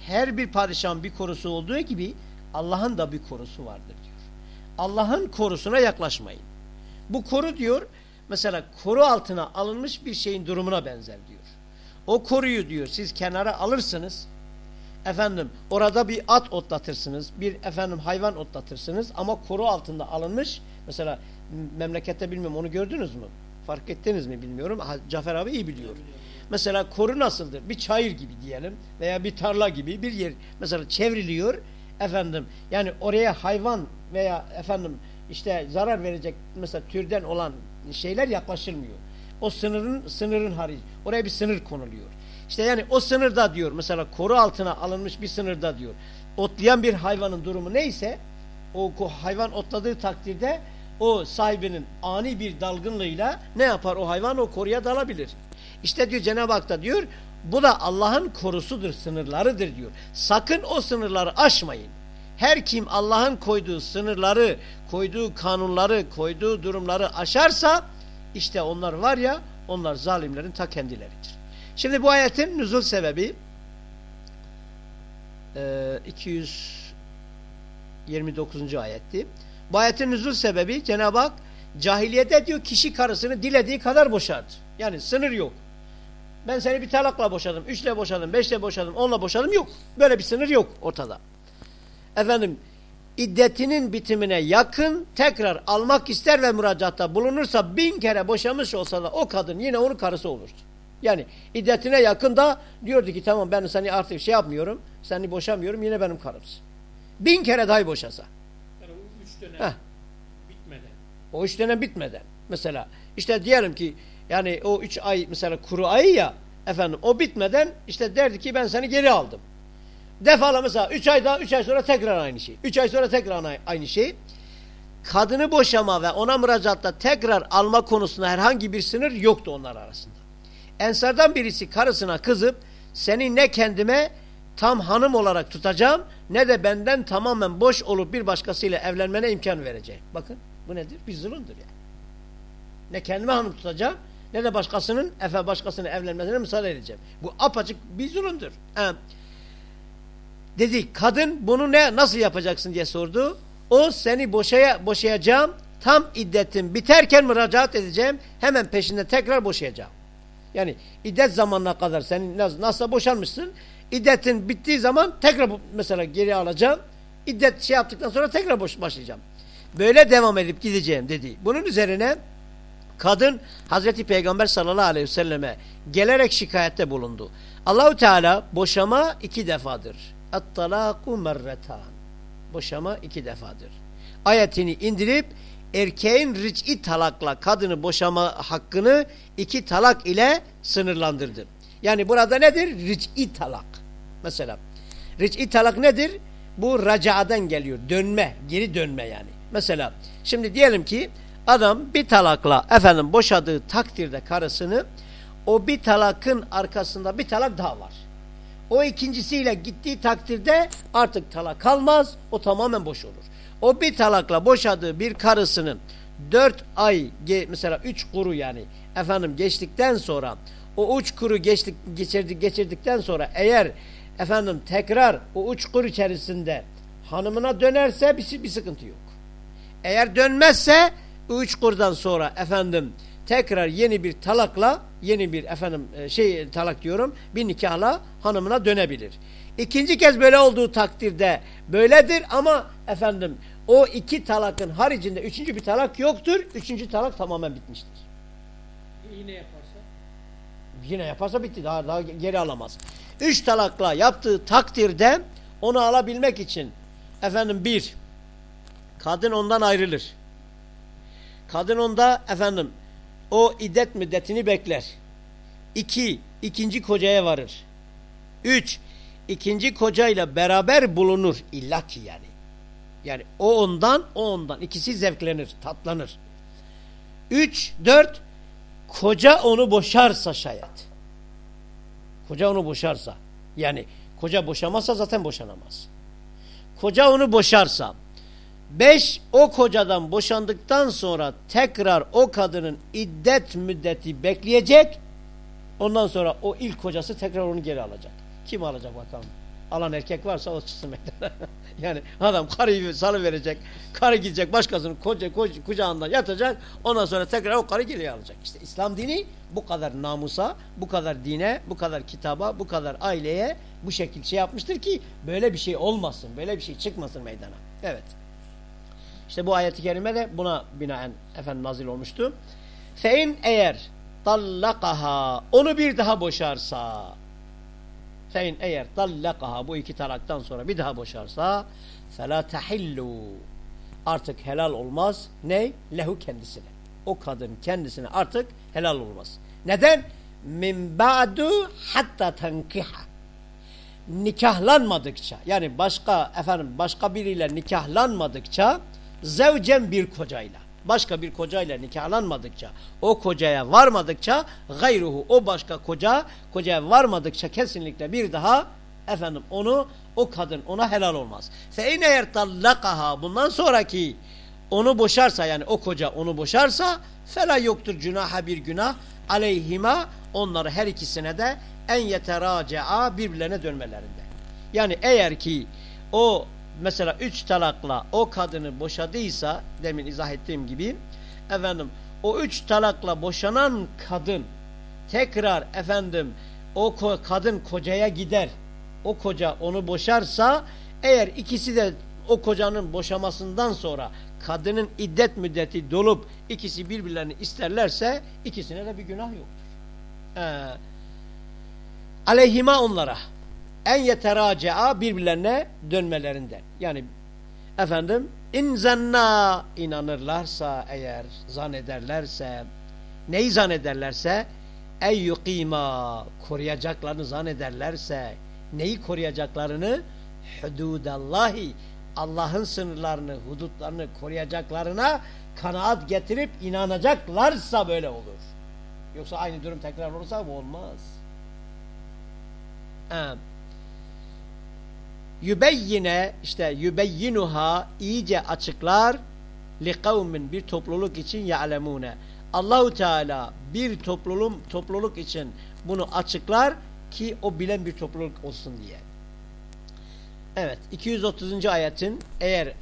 Her bir padişahın bir korusu olduğu gibi Allah'ın da bir korusu vardır diyor. Allah'ın korusuna yaklaşmayın. Bu koru diyor mesela koru altına alınmış bir şeyin durumuna benzer diyor. O koruyu diyor siz kenara alırsınız. Efendim orada bir at otlatırsınız. Bir efendim hayvan otlatırsınız ama koru altında alınmış. Mesela memlekette bilmiyorum onu gördünüz mü? Fark ettiniz mi bilmiyorum. Cafer abi iyi biliyor. Mesela koru nasıldır? Bir çayır gibi diyelim veya bir tarla gibi bir yer mesela çevriliyor efendim. Yani oraya hayvan veya efendim işte zarar verecek mesela türden olan şeyler yaklaşılmıyor. O sınırın sınırın harici. Oraya bir sınır konuluyor. İşte yani o sınırda diyor mesela koru altına alınmış bir sınırda diyor. Otlayan bir hayvanın durumu neyse o hayvan otladığı takdirde o sahibinin ani bir dalgınlığıyla ne yapar o hayvan o koruya dalabilir. İşte diyor Cenab-ı Hak da diyor bu da Allah'ın korusudur, sınırlarıdır diyor. Sakın o sınırları aşmayın. Her kim Allah'ın koyduğu sınırları, koyduğu kanunları, koyduğu durumları aşarsa işte onlar var ya onlar zalimlerin ta kendileridir. Şimdi bu ayetin nüzul sebebi e, 229. ayetti. Bu ayetin nüzul sebebi Cenab-ı Hak cahiliyede diyor kişi karısını dilediği kadar boşardı. Yani sınır yok. Ben seni bir talakla boşadım, üçle boşadım, beşle boşadım, onla boşadım yok. Böyle bir sınır yok ortada. Efendim iddetinin bitimine yakın tekrar almak ister ve müracaatta bulunursa bin kere boşamış olsa da o kadın yine onun karısı olurdu. Yani iddetine yakın da diyordu ki tamam ben seni artık şey yapmıyorum, seni boşamıyorum yine benim karımsın. Bin kere dahi boşasa. Yani o üç dönem Heh. bitmeden. O üç dönem bitmeden. Mesela işte diyelim ki yani o üç ay mesela kuru ayı ya efendim o bitmeden işte derdi ki ben seni geri aldım. Defalı mesela üç ay daha üç ay sonra tekrar aynı şey. Üç ay sonra tekrar aynı şey. Kadını boşama ve ona müracaatta tekrar alma konusunda herhangi bir sınır yoktu onlar arasında. Ensardan birisi karısına kızıp seni ne kendime tam hanım olarak tutacağım ne de benden tamamen boş olup bir başkasıyla evlenmene imkan vereceğim. Bakın bu nedir? Bir zulümdür yani. Ne kendime hanım tutacağım ne de başkasının efe başkasının evlenmesine müsaade edeceğim. Bu apaçık bir zulümdür. He. Dedi kadın bunu ne nasıl yapacaksın diye sordu. O seni boşaya, boşayacağım. Tam iddetin biterken müracaat edeceğim. Hemen peşinde tekrar boşayacağım. Yani iddet zamanına kadar nasıl, nasıl boşanmışsın. İddetin bittiği zaman tekrar mesela geri alacağım. İddet şey yaptıktan sonra tekrar boş başlayacağım. Böyle devam edip gideceğim dedi. Bunun üzerine kadın Hazreti Peygamber sallallahu aleyhi ve selleme gelerek şikayette bulundu. Allahu Teala boşama iki defadır. At-talaku merretan. Boşama iki defadır. Ayetini indirip erkeğin ric'i talakla kadını boşama hakkını iki talak ile sınırlandırdı. Yani burada nedir? Ric'i talak. Mesela ric'i talak nedir? Bu racadan geliyor. Dönme, geri dönme yani. Mesela şimdi diyelim ki adam bir talakla efendim boşadığı takdirde karısını o bir talakın arkasında bir talak daha var. O ikincisiyle gittiği takdirde artık talak kalmaz. O tamamen boş olur. O bir talakla boşadığı bir karısının dört ay mesela üç kuru yani efendim geçtikten sonra o üç kuru geçtik, geçirdik, geçirdikten sonra eğer efendim tekrar o üç kur içerisinde hanımına dönerse bir, bir sıkıntı yok. Eğer dönmezse üç kurdan sonra efendim tekrar yeni bir talakla yeni bir efendim şey talak diyorum bir nikahla hanımına dönebilir. İkinci kez böyle olduğu takdirde böyledir ama efendim o iki talakın haricinde üçüncü bir talak yoktur. Üçüncü talak tamamen bitmiştir. Yine yaparsa? Yine yaparsa bitti. Daha, daha geri alamaz. Üç talakla yaptığı takdirde onu alabilmek için efendim bir kadın ondan ayrılır. Kadın onda efendim o iddet müddetini bekler. İki, ikinci kocaya varır. Üç, ikinci kocayla beraber bulunur illaki yani. Yani o ondan, o ondan. İkisi zevklenir, tatlanır. Üç, dört, koca onu boşarsa şayet. Koca onu boşarsa. Yani koca boşamazsa zaten boşanamaz. Koca onu boşarsa. Beş, o kocadan boşandıktan sonra tekrar o kadının iddet müddeti bekleyecek. Ondan sonra o ilk kocası tekrar onu geri alacak. Kim alacak bakalım? Alan erkek varsa o çıksın meydana. yani adam karıyı salı verecek. Karı gidecek başkasının koca, koca, kucağında yatacak. Ondan sonra tekrar o karı geri alacak. İşte İslam dini bu kadar namusa, bu kadar dine, bu kadar kitaba, bu kadar aileye bu şekilde şey yapmıştır ki böyle bir şey olmasın. Böyle bir şey çıkmasın meydana. Evet. İşte bu ayeti kerime de buna binaen efendim nazil olmuştu. Fein eğer tallakaha onu bir daha boşarsa fein eğer tallakaha bu iki talaktan sonra bir daha boşarsa fela tahillu artık helal olmaz ne? Lehu kendisine. O kadın kendisine artık helal olmaz. Neden? Min ba'du hatta tenkiha. Nikahlanmadıkça yani başka efendim başka biriyle nikahlanmadıkça zevcen bir kocayla başka bir kocayla nikahlanmadıkça o kocaya varmadıkça gayruhu o başka koca kocaya varmadıkça kesinlikle bir daha efendim onu o kadın ona helal olmaz. Fe in eğer tallakaha bundan sonraki onu boşarsa yani o koca onu boşarsa fela yoktur günaha bir günah aleyhima onları her ikisine de en yeteraca'a birbirlerine dönmelerinde. Yani eğer ki o mesela üç talakla o kadını boşadıysa demin izah ettiğim gibi efendim o üç talakla boşanan kadın tekrar efendim o ko kadın kocaya gider o koca onu boşarsa eğer ikisi de o kocanın boşamasından sonra kadının iddet müddeti dolup ikisi birbirlerini isterlerse ikisine de bir günah yoktur. Ee, aleyhima onlara en yeteracea birbirlerine dönmelerinden. Yani efendim in zanna inanırlarsa eğer zannederlerse neyi zannederlerse ey yukima koruyacaklarını zannederlerse neyi koruyacaklarını hududallahi Allah'ın sınırlarını, hudutlarını koruyacaklarına kanaat getirip inanacaklarsa böyle olur. Yoksa aynı durum tekrar olursa bu olmaz. Evet yübeyyine işte yübeyyinuha iyice açıklar li kavmin bir topluluk için ya'lemune. Allahu Teala bir topluluk topluluk için bunu açıklar ki o bilen bir topluluk olsun diye. Evet 230. ayetin eğer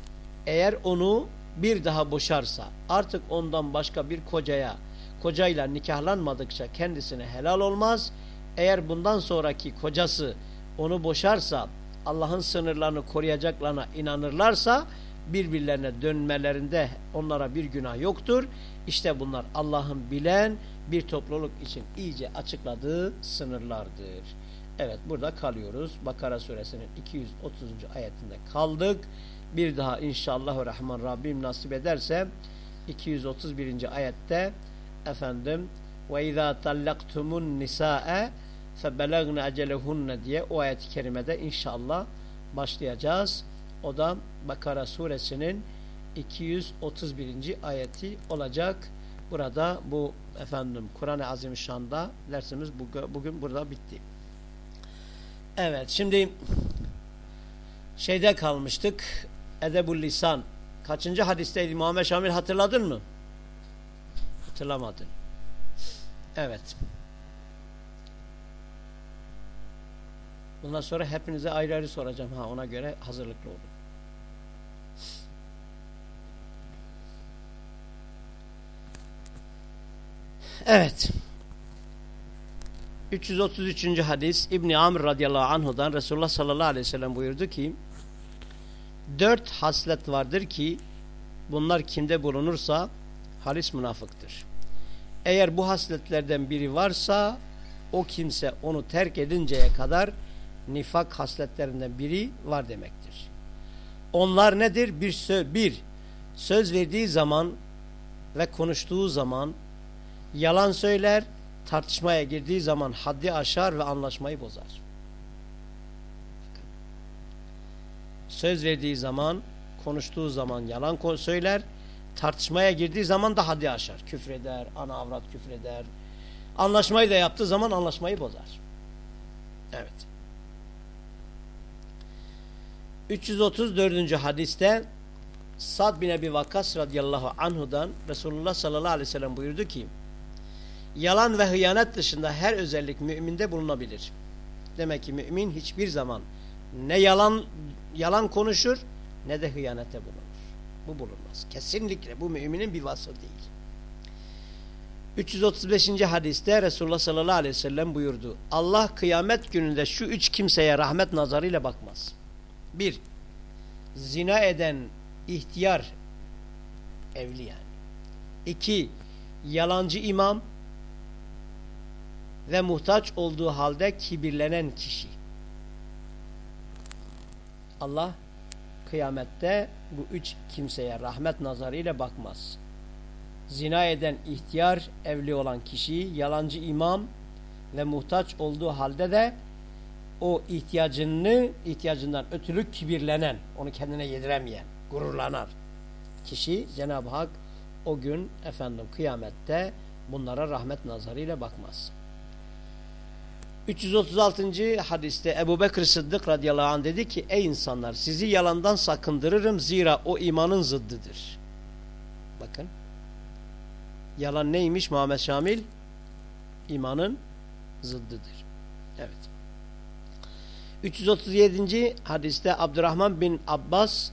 eğer onu bir daha boşarsa artık ondan başka bir kocaya kocayla nikahlanmadıkça kendisine helal olmaz. Eğer bundan sonraki kocası onu boşarsa Allah'ın sınırlarını koruyacaklarına inanırlarsa birbirlerine dönmelerinde onlara bir günah yoktur. İşte bunlar Allah'ın bilen bir topluluk için iyice açıkladığı sınırlardır. Evet burada kalıyoruz. Bakara suresinin 230. ayetinde kaldık. Bir daha inşallah Rahman Rabbim nasip ederse 231. ayette efendim ve izâ tallaktumun nisâe فَبَلَغْنَ اَجَلَهُنَّ diye o ayet-i kerimede inşallah başlayacağız. O da Bakara suresinin 231. ayeti olacak. Burada bu efendim Kur'an-ı Azimüşşan'da dersimiz bugün burada bitti. Evet şimdi şeyde kalmıştık. Edebul Lisan. Kaçıncı hadisteydi Muhammed Şamil hatırladın mı? Hatırlamadın. Evet. Bundan sonra hepinize ayrı ayrı soracağım. Ha ona göre hazırlıklı olun. Evet. 333. hadis İbni Amr radıyallahu anhudan Resulullah sallallahu aleyhi ve sellem buyurdu ki dört haslet vardır ki bunlar kimde bulunursa halis münafıktır. Eğer bu hasletlerden biri varsa o kimse onu terk edinceye kadar nifak hasletlerinden biri var demektir. Onlar nedir? Bir, söz, bir söz verdiği zaman ve konuştuğu zaman yalan söyler, tartışmaya girdiği zaman haddi aşar ve anlaşmayı bozar. Söz verdiği zaman, konuştuğu zaman yalan söyler, tartışmaya girdiği zaman da haddi aşar. Küfreder, ana avrat küfreder. Anlaşmayı da yaptığı zaman anlaşmayı bozar. Evet. 334. hadiste Sad bin Ebi Vakkas radıyallahu anhudan Resulullah sallallahu aleyhi ve sellem buyurdu ki yalan ve hıyanet dışında her özellik müminde bulunabilir. Demek ki mümin hiçbir zaman ne yalan yalan konuşur ne de hıyanete bulunur. Bu bulunmaz. Kesinlikle bu müminin bir vasfı değil. 335. hadiste Resulullah sallallahu aleyhi ve sellem buyurdu. Allah kıyamet gününde şu üç kimseye rahmet nazarıyla bakmaz. Bir, zina eden ihtiyar evli yani. İki, yalancı imam ve muhtaç olduğu halde kibirlenen kişi. Allah kıyamette bu üç kimseye rahmet nazarıyla bakmaz. Zina eden ihtiyar evli olan kişi, yalancı imam ve muhtaç olduğu halde de o ihtiyacını ihtiyacından ötürü kibirlenen, onu kendine yediremeyen, gururlanar kişi Cenab-ı Hak o gün efendim kıyamette bunlara rahmet nazarıyla bakmaz. 336. hadiste Ebu Bekir Sıddık radıyallahu anh dedi ki ey insanlar sizi yalandan sakındırırım zira o imanın zıddıdır. Bakın. Yalan neymiş Muhammed Şamil? İmanın zıddıdır. Evet. 337. hadiste Abdurrahman bin Abbas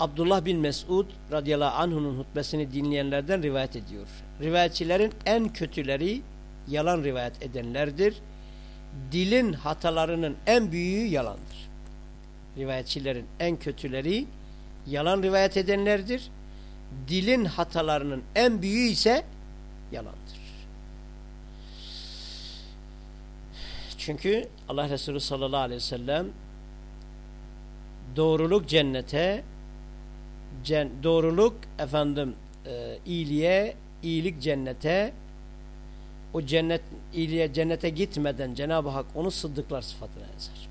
Abdullah bin Mesud radıyallahu anh'unun hutbesini dinleyenlerden rivayet ediyor. Rivayetçilerin en kötüleri yalan rivayet edenlerdir. Dilin hatalarının en büyüğü yalandır. Rivayetçilerin en kötüleri yalan rivayet edenlerdir. Dilin hatalarının en büyüğü ise yalandır. Çünkü Allah Resulü sallallahu aleyhi ve sellem doğruluk cennete cen, doğruluk efendim e, iyiliğe iyilik cennete o cennet iyiliğe cennete gitmeden Cenab-ı Hak onu sıddıklar sıfatına yazar.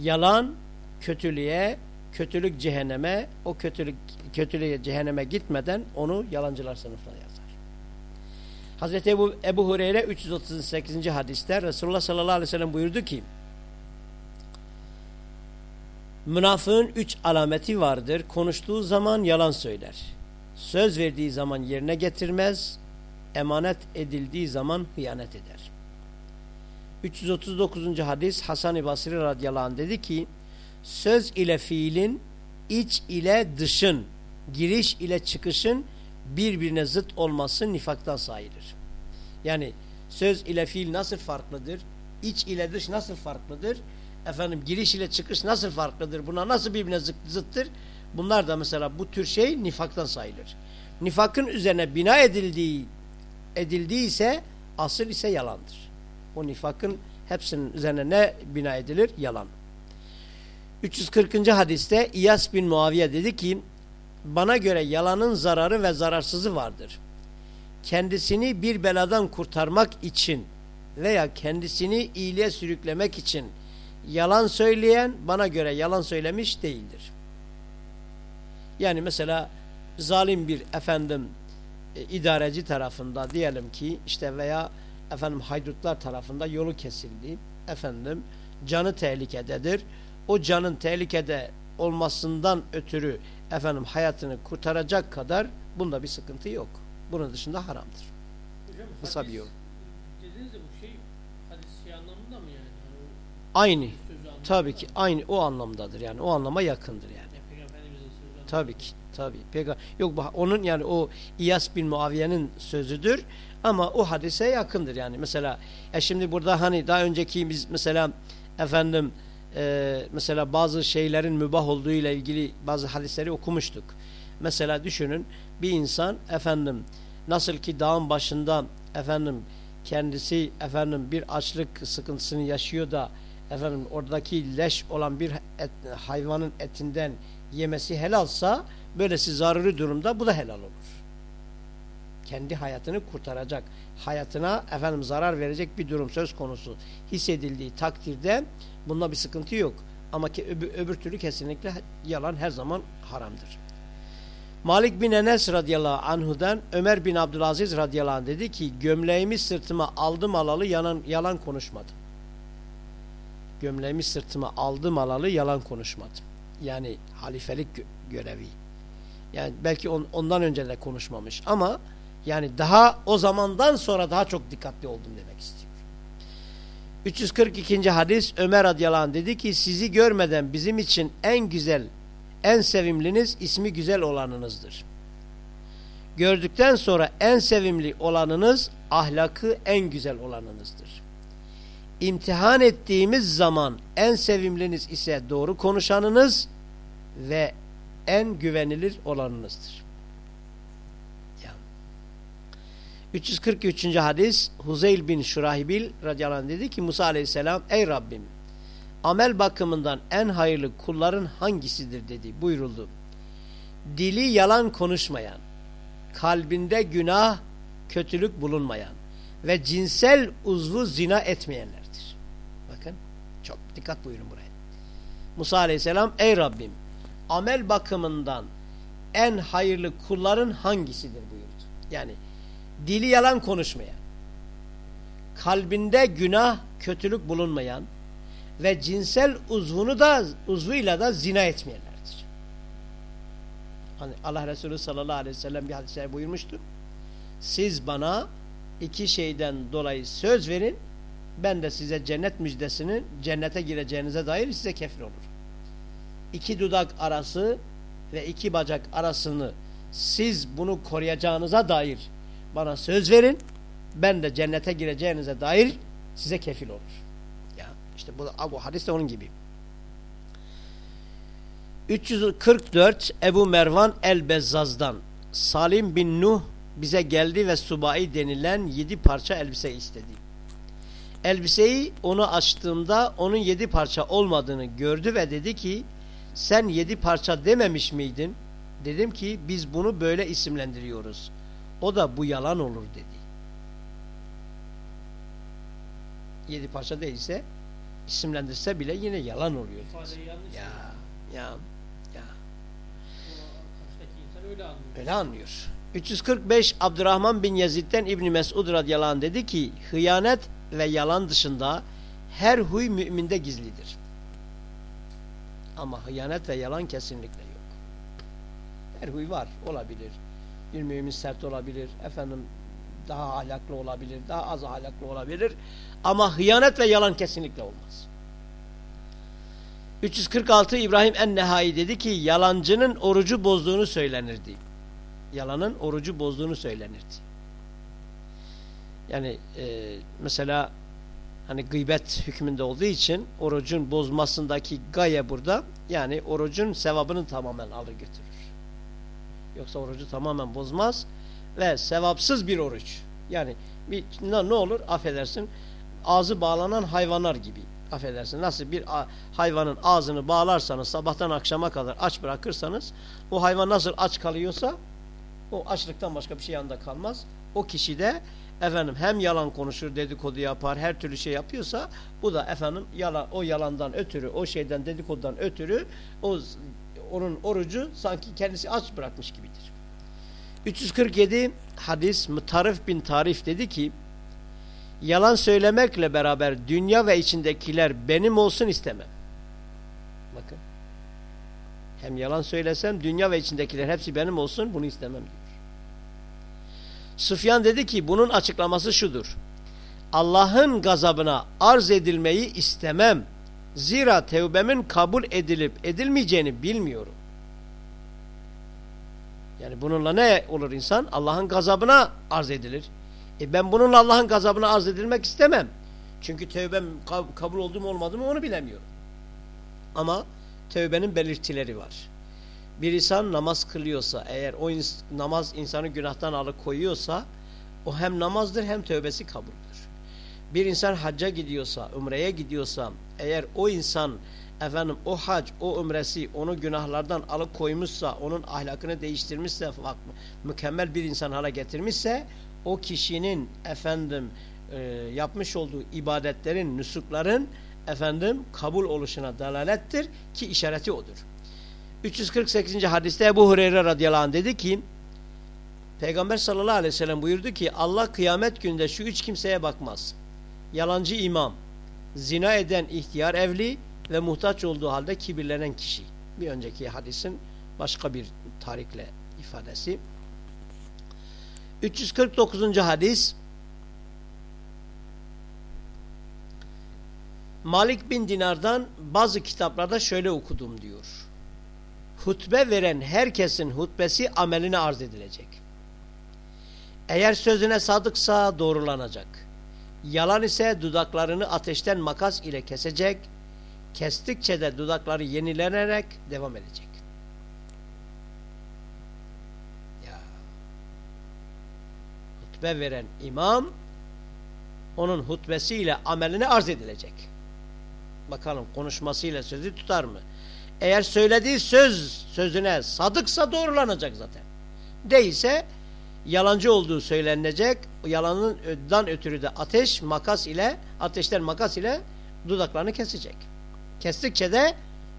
Yalan kötülüğe, kötülük cehenneme, o kötülük kötülüğe cehenneme gitmeden onu yalancılar sınıfına yazar. Hazreti Ebu, Ebu Hureyre 338. hadiste Resulullah sallallahu aleyhi ve sellem buyurdu ki Münafığın üç alameti vardır. Konuştuğu zaman yalan söyler. Söz verdiği zaman yerine getirmez emanet edildiği zaman hıyanet eder. 339. hadis Hasan-ı Basri radıyallahu anh dedi ki söz ile fiilin iç ile dışın giriş ile çıkışın birbirine zıt olması nifaktan sayılır. Yani söz ile fiil nasıl farklıdır? İç ile dış nasıl farklıdır? Efendim giriş ile çıkış nasıl farklıdır? Buna nasıl birbirine zıt, zıttır? Bunlar da mesela bu tür şey nifaktan sayılır. Nifakın üzerine bina edildiği edildiyse asıl ise yalandır. O nifakın hepsinin üzerine ne bina edilir? Yalan. 340. hadiste İyas bin Muaviye dedi ki bana göre yalanın zararı ve zararsızı vardır. Kendisini bir beladan kurtarmak için veya kendisini iyiliğe sürüklemek için yalan söyleyen bana göre yalan söylemiş değildir. Yani mesela zalim bir efendim e, idareci tarafında diyelim ki işte veya efendim haydutlar tarafında yolu kesildi. Efendim canı tehlikededir. O canın tehlikede olmasından ötürü efendim hayatını kurtaracak kadar bunda bir sıkıntı yok. Bunun dışında haramdır. Hocam, Kısa hadis bir yol. Dediğiniz de bu şey hadis şey anlamında mı yani? O Aynı. Tabii ki aynı o anlamdadır yani. O anlama yakındır yani. Ya Peygamber. Tabii ki. Tabii. Peki, yok bu- onun yani o İyas bin Muaviye'nin sözüdür ama o hadise yakındır yani. Mesela ya şimdi burada hani daha önceki biz mesela efendim e, mesela bazı şeylerin mübah olduğu ile ilgili bazı hadisleri okumuştuk. Mesela düşünün bir insan efendim nasıl ki dağın başında efendim kendisi efendim bir açlık sıkıntısını yaşıyor da efendim oradaki leş olan bir et, hayvanın etinden yemesi helalsa böylesi zaruri durumda bu da helal olur. Kendi hayatını kurtaracak, hayatına efendim zarar verecek bir durum söz konusu hissedildiği takdirde bunda bir sıkıntı yok. Ama ki öbür, öbür türlü kesinlikle yalan her zaman haramdır. Malik bin Enes radıyallahu anhudan Ömer bin Abdülaziz radıyallahu anh dedi ki gömleğimi sırtıma aldım alalı yalan, yalan konuşmadım. Gömleğimi sırtıma aldım alalı yalan konuşmadım. Yani halifelik gö görevi. Yani belki on, ondan önce de konuşmamış ama yani daha o zamandan sonra daha çok dikkatli oldum demek istiyor. 342. hadis Ömer radıyallahu dedi ki sizi görmeden bizim için en güzel en sevimliniz ismi güzel olanınızdır. Gördükten sonra en sevimli olanınız ahlakı en güzel olanınızdır. İmtihan ettiğimiz zaman en sevimliniz ise doğru konuşanınız ve en güvenilir olanınızdır. Ya. 343. hadis Huzeyl bin Şurahibil radıyallahu dedi ki Musa aleyhisselam ey Rabbim amel bakımından en hayırlı kulların hangisidir dedi buyuruldu. Dili yalan konuşmayan, kalbinde günah, kötülük bulunmayan ve cinsel uzvu zina etmeyenlerdir. Bakın çok dikkat buyurun buraya. Musa aleyhisselam ey Rabbim amel bakımından en hayırlı kulların hangisidir buyurdu. Yani dili yalan konuşmayan, kalbinde günah, kötülük bulunmayan ve cinsel uzvunu da uzvuyla da zina etmeyenlerdir. Hani Allah Resulü sallallahu aleyhi ve sellem bir hadise buyurmuştu. Siz bana iki şeyden dolayı söz verin, ben de size cennet müjdesinin cennete gireceğinize dair size kefil olur. İki dudak arası ve iki bacak arasını siz bunu koruyacağınıza dair bana söz verin. Ben de cennete gireceğinize dair size kefil olur. Ya işte bu, bu hadis de onun gibi. 344 Ebu Mervan el-Bezzaz'dan Salim bin Nuh bize geldi ve subai denilen yedi parça elbise istedi. Elbiseyi onu açtığımda onun yedi parça olmadığını gördü ve dedi ki sen yedi parça dememiş miydin? Dedim ki biz bunu böyle isimlendiriyoruz. O da bu yalan olur dedi. Yedi parça değilse isimlendirse bile yine yalan oluyor. Yanlış Ya, ya, ya. Öyle anlıyor. Öyle anlıyor. 345 Abdurrahman bin Yazid'den İbni Mesud radıyallahu anh dedi ki hıyanet ve yalan dışında her huy müminde gizlidir. Ama hıyanet ve yalan kesinlikle yok. Her huy var, olabilir. Mümin sert olabilir, efendim daha ahlaklı olabilir, daha az ahlaklı olabilir. Ama hıyanet ve yalan kesinlikle olmaz. 346 İbrahim en-Nehai dedi ki yalancının orucu bozduğunu söylenirdi. Yalanın orucu bozduğunu söylenirdi. Yani e, mesela hani gıybet hükmünde olduğu için orucun bozmasındaki gaye burada yani orucun sevabını tamamen alır götürür. Yoksa orucu tamamen bozmaz ve sevapsız bir oruç. Yani bir, ne, olur affedersin ağzı bağlanan hayvanlar gibi affedersin nasıl bir hayvanın ağzını bağlarsanız sabahtan akşama kadar aç bırakırsanız o hayvan nasıl aç kalıyorsa o açlıktan başka bir şey yanında kalmaz. O kişi de efendim hem yalan konuşur, dedikodu yapar, her türlü şey yapıyorsa bu da efendim yalan o yalandan ötürü, o şeyden dedikodudan ötürü o onun orucu sanki kendisi aç bırakmış gibidir. 347 hadis Mutarif bin Tarif dedi ki yalan söylemekle beraber dünya ve içindekiler benim olsun istemem. Bakın. Hem yalan söylesem dünya ve içindekiler hepsi benim olsun bunu istemem diyor. Süfyan dedi ki bunun açıklaması şudur. Allah'ın gazabına arz edilmeyi istemem. Zira tevbemin kabul edilip edilmeyeceğini bilmiyorum. Yani bununla ne olur insan? Allah'ın gazabına arz edilir. E ben bununla Allah'ın gazabına arz edilmek istemem. Çünkü tevbem kabul oldu mu olmadı mı onu bilemiyorum. Ama tevbenin belirtileri var. Bir insan namaz kılıyorsa, eğer o ins namaz insanı günahtan alıkoyuyorsa, o hem namazdır hem tövbesi kabuldür. Bir insan hacca gidiyorsa, umreye gidiyorsa, eğer o insan efendim o hac, o umresi onu günahlardan alıkoymuşsa, onun ahlakını değiştirmişse, mükemmel bir insan hala getirmişse, o kişinin efendim e, yapmış olduğu ibadetlerin, nüsukların efendim kabul oluşuna dalalettir ki işareti odur. 348. hadiste Ebu Hureyre radıyallahu anh dedi ki Peygamber sallallahu aleyhi ve sellem buyurdu ki Allah kıyamet günde şu üç kimseye bakmaz. Yalancı imam, zina eden ihtiyar evli ve muhtaç olduğu halde kibirlenen kişi. Bir önceki hadisin başka bir tarikle ifadesi. 349. hadis Malik bin Dinar'dan bazı kitaplarda şöyle okudum diyor. Hutbe veren herkesin hutbesi ameline arz edilecek. Eğer sözüne sadıksa doğrulanacak. Yalan ise dudaklarını ateşten makas ile kesecek. Kestikçe de dudakları yenilenerek devam edecek. hutbe veren imam onun hutbesiyle amelini arz edilecek. Bakalım konuşmasıyla sözü tutar mı? Eğer söylediği söz sözüne sadıksa doğrulanacak zaten. Değilse yalancı olduğu söylenecek. Yalanından ötürü de ateş makas ile ateşten makas ile dudaklarını kesecek. Kestikçe de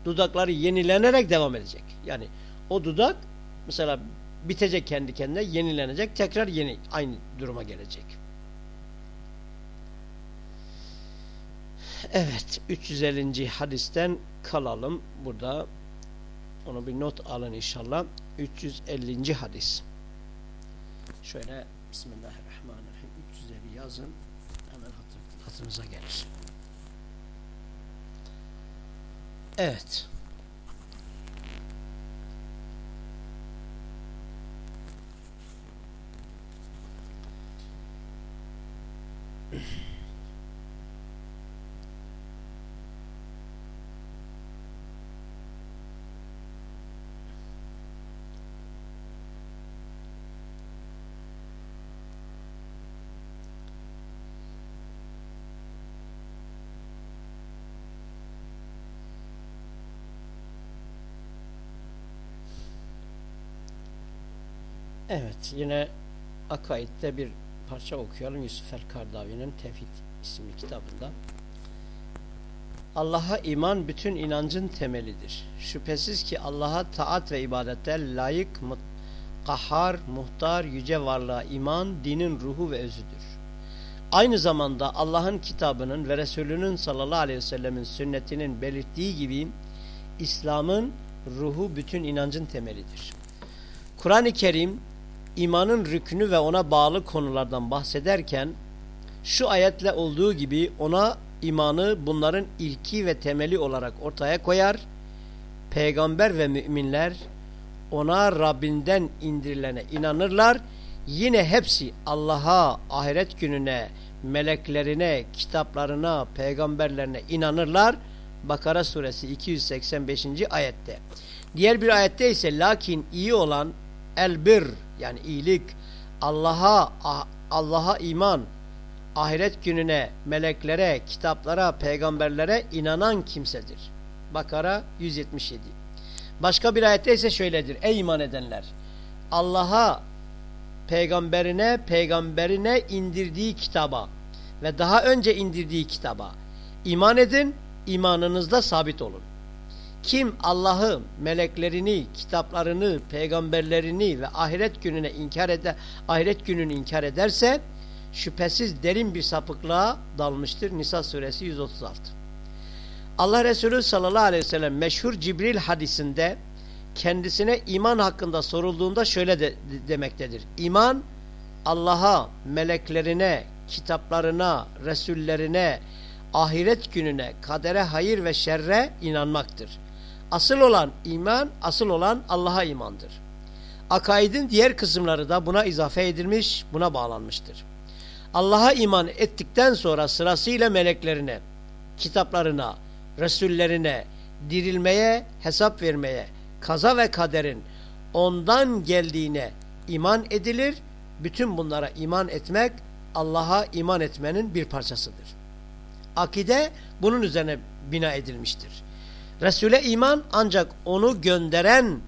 dudakları yenilenerek devam edecek. Yani o dudak mesela bitecek kendi kendine yenilenecek tekrar yeni aynı duruma gelecek. Evet 350. hadisten kalalım burada onu bir not alın inşallah 350. hadis şöyle Bismillahirrahmanirrahim 350 yazın hemen hatır, hatırınıza gelir evet Evet yine Akaid'de bir parça okuyalım Yusuf el-Kardavi'nin Tevhid isimli kitabında. Allah'a iman bütün inancın temelidir. Şüphesiz ki Allah'a taat ve ibadette layık, kahhar, muhtar, yüce varlığa iman dinin ruhu ve özüdür. Aynı zamanda Allah'ın kitabının ve Resulünün sallallahu aleyhi ve sellemin sünnetinin belirttiği gibi İslam'ın ruhu bütün inancın temelidir. Kur'an-ı Kerim imanın rükünü ve ona bağlı konulardan bahsederken şu ayetle olduğu gibi ona imanı bunların ilki ve temeli olarak ortaya koyar. Peygamber ve müminler ona Rabbinden indirilene inanırlar. Yine hepsi Allah'a, ahiret gününe, meleklerine, kitaplarına, peygamberlerine inanırlar. Bakara suresi 285. ayette. Diğer bir ayette ise lakin iyi olan elbir yani iyilik, Allah'a ah, Allah'a iman, ahiret gününe, meleklere, kitaplara, peygamberlere inanan kimsedir. Bakara 177. Başka bir ayette ise şöyledir. Ey iman edenler! Allah'a, peygamberine, peygamberine indirdiği kitaba ve daha önce indirdiği kitaba iman edin, imanınızda sabit olun. Kim Allah'ı, meleklerini, kitaplarını, peygamberlerini ve ahiret gününe inkar eder, ahiret gününü inkar ederse şüphesiz derin bir sapıklığa dalmıştır. Nisa suresi 136. Allah Resulü sallallahu aleyhi ve sellem meşhur Cibril hadisinde kendisine iman hakkında sorulduğunda şöyle de, demektedir. İman Allah'a, meleklerine, kitaplarına, resullerine, ahiret gününe, kadere hayır ve şerre inanmaktır. Asıl olan iman, asıl olan Allah'a imandır. Akaidin diğer kısımları da buna izafe edilmiş, buna bağlanmıştır. Allah'a iman ettikten sonra sırasıyla meleklerine, kitaplarına, resullerine, dirilmeye, hesap vermeye, kaza ve kaderin ondan geldiğine iman edilir. Bütün bunlara iman etmek Allah'a iman etmenin bir parçasıdır. Akide bunun üzerine bina edilmiştir. Resul'e iman ancak onu gönderen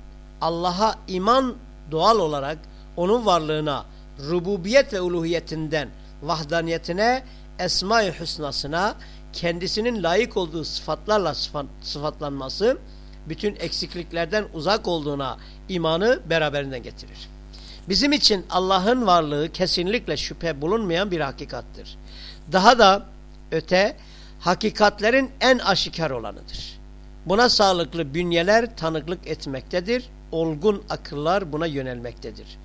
Allah'a iman doğal olarak onun varlığına, rububiyet ve uluhiyetinden vahdaniyetine, esma-i hüsnasına, kendisinin layık olduğu sıfatlarla sıfatlanması, bütün eksikliklerden uzak olduğuna imanı beraberinde getirir. Bizim için Allah'ın varlığı kesinlikle şüphe bulunmayan bir hakikattır. Daha da öte, hakikatlerin en aşikar olanıdır. Buna sağlıklı bünyeler tanıklık etmektedir. Olgun akıllar buna yönelmektedir.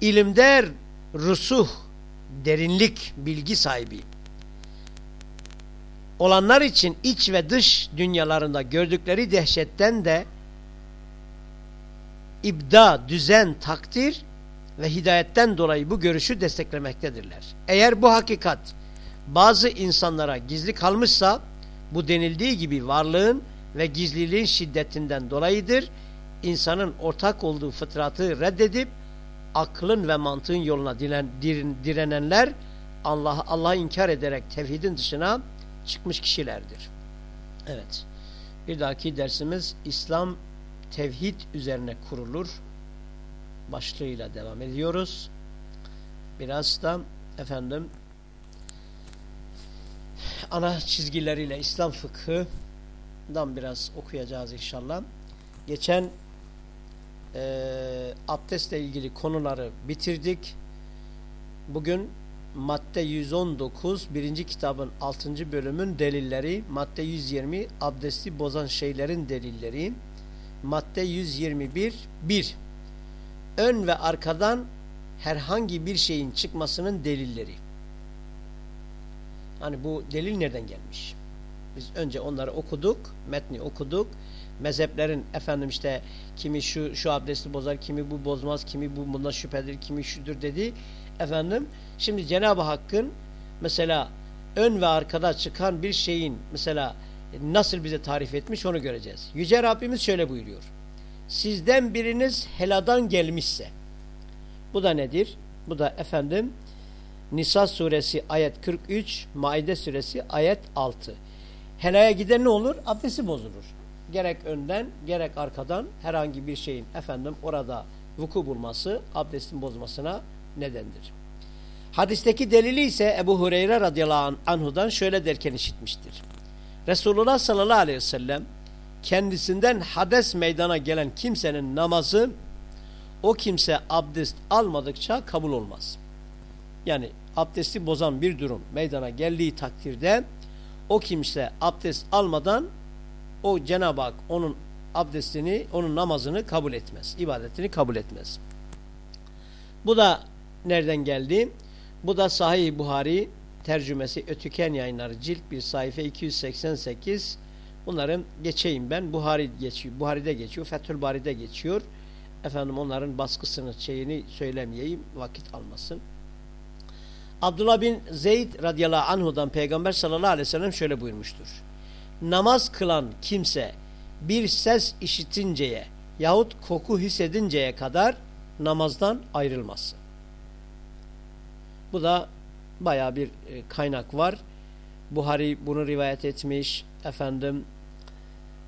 İlimde rusuh, derinlik, bilgi sahibi olanlar için iç ve dış dünyalarında gördükleri dehşetten de ibda, düzen, takdir ve hidayetten dolayı bu görüşü desteklemektedirler. Eğer bu hakikat bazı insanlara gizli kalmışsa bu denildiği gibi varlığın ve gizliliğin şiddetinden dolayıdır. İnsanın ortak olduğu fıtratı reddedip aklın ve mantığın yoluna diren, direnenler Allah'ı Allah inkar ederek tevhidin dışına çıkmış kişilerdir. Evet. Bir dahaki dersimiz İslam tevhid üzerine kurulur. Başlığıyla devam ediyoruz. Biraz da efendim ana çizgileriyle İslam fıkhından biraz okuyacağız inşallah. Geçen e, abdestle ilgili konuları bitirdik. Bugün madde 119 birinci kitabın 6. bölümün delilleri, madde 120 abdesti bozan şeylerin delilleri, madde 121 1 ön ve arkadan herhangi bir şeyin çıkmasının delilleri. Hani bu delil nereden gelmiş? Biz önce onları okuduk, metni okuduk. Mezheplerin efendim işte kimi şu şu abdesti bozar, kimi bu bozmaz, kimi bu bundan şüphedir, kimi şudur dedi. Efendim şimdi Cenab-ı Hakk'ın mesela ön ve arkada çıkan bir şeyin mesela nasıl bize tarif etmiş onu göreceğiz. Yüce Rabbimiz şöyle buyuruyor. Sizden biriniz heladan gelmişse bu da nedir? Bu da efendim Nisa suresi ayet 43, Maide suresi ayet 6. Helaya giden ne olur? Abdesti bozulur. Gerek önden gerek arkadan herhangi bir şeyin efendim orada vuku bulması abdestin bozmasına nedendir. Hadisteki delili ise Ebu Hureyre radıyallahu anhudan şöyle derken işitmiştir. Resulullah sallallahu aleyhi ve sellem kendisinden hades meydana gelen kimsenin namazı o kimse abdest almadıkça kabul olmaz. Yani abdesti bozan bir durum meydana geldiği takdirde o kimse abdest almadan o Cenab-ı Hak onun abdestini, onun namazını kabul etmez. ibadetini kabul etmez. Bu da nereden geldi? Bu da Sahih Buhari tercümesi Ötüken yayınları cilt bir sayfa 288 bunların geçeyim ben. Buhari geçiyor. Buhari'de geçiyor. Fethül Bari'de geçiyor. Efendim onların baskısını şeyini söylemeyeyim. Vakit almasın. Abdullah bin Zeyd radıyallahu anhudan Peygamber sallallahu aleyhi ve sellem şöyle buyurmuştur. Namaz kılan kimse bir ses işitinceye yahut koku hissedinceye kadar namazdan ayrılmasın. Bu da baya bir e, kaynak var. Buhari bunu rivayet etmiş. Efendim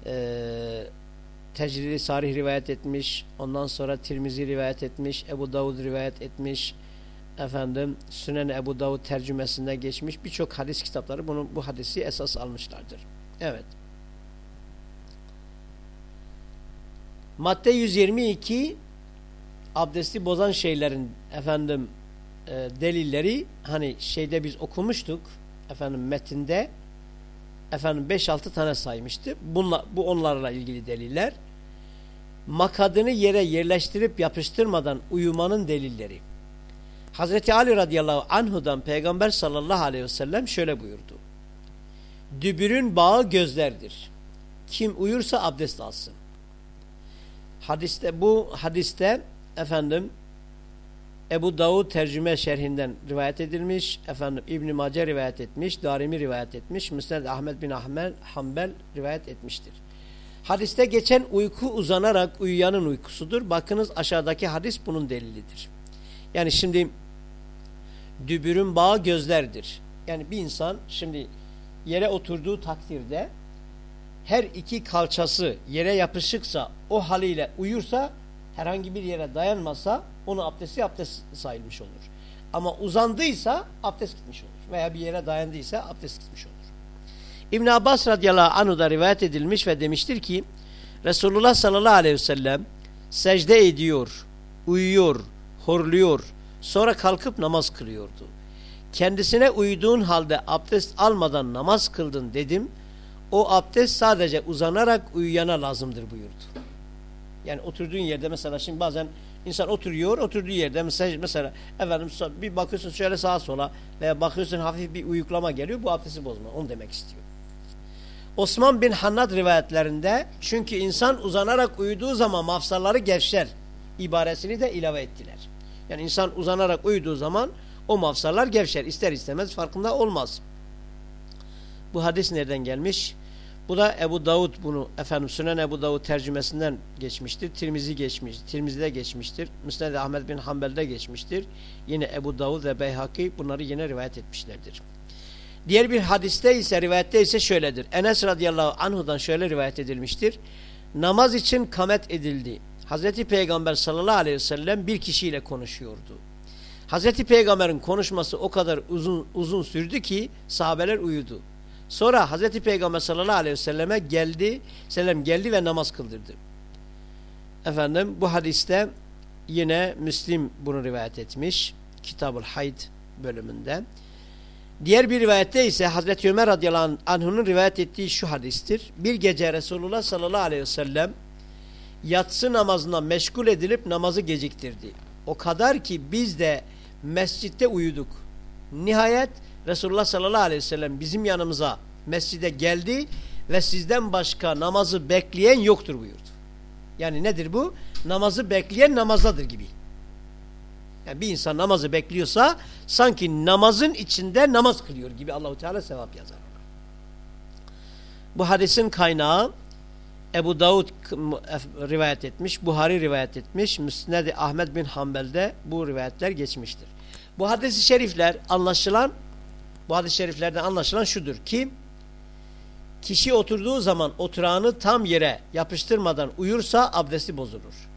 e, Tecriri Sarih rivayet etmiş. Ondan sonra Tirmizi rivayet etmiş. Ebu Davud rivayet etmiş. Efendim Sünen Ebu Davud tercümesinde geçmiş. Birçok hadis kitapları bunu, bu hadisi esas almışlardır. Evet. Madde 122 abdesti bozan şeylerin efendim e, delilleri hani şeyde biz okumuştuk efendim metinde efendim 5-6 tane saymıştı. Bunla, bu onlarla ilgili deliller. Makadını yere yerleştirip yapıştırmadan uyumanın delilleri. Hazreti Ali radıyallahu anhudan Peygamber sallallahu aleyhi ve sellem şöyle buyurdu. Dübürün bağı gözlerdir. Kim uyursa abdest alsın. Hadiste bu hadiste efendim Ebu Davud tercüme şerhinden rivayet edilmiş. Efendim İbn Mace rivayet etmiş, Darimi rivayet etmiş, Müsned Ahmed bin Ahmed Hanbel rivayet etmiştir. Hadiste geçen uyku uzanarak uyuyanın uykusudur. Bakınız aşağıdaki hadis bunun delilidir. Yani şimdi dübürün bağı gözlerdir. Yani bir insan şimdi yere oturduğu takdirde her iki kalçası yere yapışıksa o haliyle uyursa herhangi bir yere dayanmasa onu abdesti abdest sayılmış olur. Ama uzandıysa abdest gitmiş olur. Veya bir yere dayandıysa abdest gitmiş olur. İbn Abbas radıyallahu anhu da rivayet edilmiş ve demiştir ki Resulullah sallallahu aleyhi ve sellem secde ediyor, uyuyor, horluyor, sonra kalkıp namaz kılıyordu. Kendisine uyuduğun halde abdest almadan namaz kıldın dedim. O abdest sadece uzanarak uyuyana lazımdır buyurdu. Yani oturduğun yerde mesela şimdi bazen insan oturuyor, oturduğu yerde mesela, mesela efendim bir bakıyorsun şöyle sağa sola veya bakıyorsun hafif bir uyuklama geliyor bu abdesti bozma. Onu demek istiyor. Osman bin Hannad rivayetlerinde çünkü insan uzanarak uyuduğu zaman mafsalları gevşer ibaresini de ilave ettiler. Yani insan uzanarak uyuduğu zaman o mafsallar gevşer. ister istemez farkında olmaz. Bu hadis nereden gelmiş? Bu da Ebu Davud bunu efendim Sünen Ebu Davud tercümesinden geçmiştir. Tirmizi geçmiş, Tirmizi'de geçmiştir. Müsned Ahmed bin Hanbel'de geçmiştir. Yine Ebu Davud ve Beyhaki bunları yine rivayet etmişlerdir. Diğer bir hadiste ise rivayette ise şöyledir. Enes radıyallahu anhudan şöyle rivayet edilmiştir. Namaz için kamet edildi. Hazreti Peygamber sallallahu aleyhi ve sellem bir kişiyle konuşuyordu. Hazreti Peygamber'in konuşması o kadar uzun uzun sürdü ki sahabeler uyudu. Sonra Hazreti Peygamber sallallahu aleyhi ve selleme geldi, sellem geldi ve namaz kıldırdı. Efendim bu hadiste yine Müslim bunu rivayet etmiş. Kitabul Hayd bölümünde. Diğer bir rivayette ise Hazreti Ömer radıyallahu anh'ın rivayet ettiği şu hadistir. Bir gece Resulullah sallallahu aleyhi ve sellem yatsı namazına meşgul edilip namazı geciktirdi. O kadar ki biz de mescitte uyuduk. Nihayet Resulullah sallallahu aleyhi ve sellem bizim yanımıza mescide geldi ve sizden başka namazı bekleyen yoktur buyurdu. Yani nedir bu? Namazı bekleyen namazdadır gibi. Yani bir insan namazı bekliyorsa sanki namazın içinde namaz kılıyor gibi Allahu Teala sevap yazar. Bu hadisin kaynağı Ebu Davud rivayet etmiş, Buhari rivayet etmiş, Müsned Ahmed bin Hanbel'de bu rivayetler geçmiştir. Bu hadis-i şerifler anlaşılan, bu hadis-i şeriflerden anlaşılan şudur ki, kişi oturduğu zaman oturağını tam yere yapıştırmadan uyursa abdesti bozulur.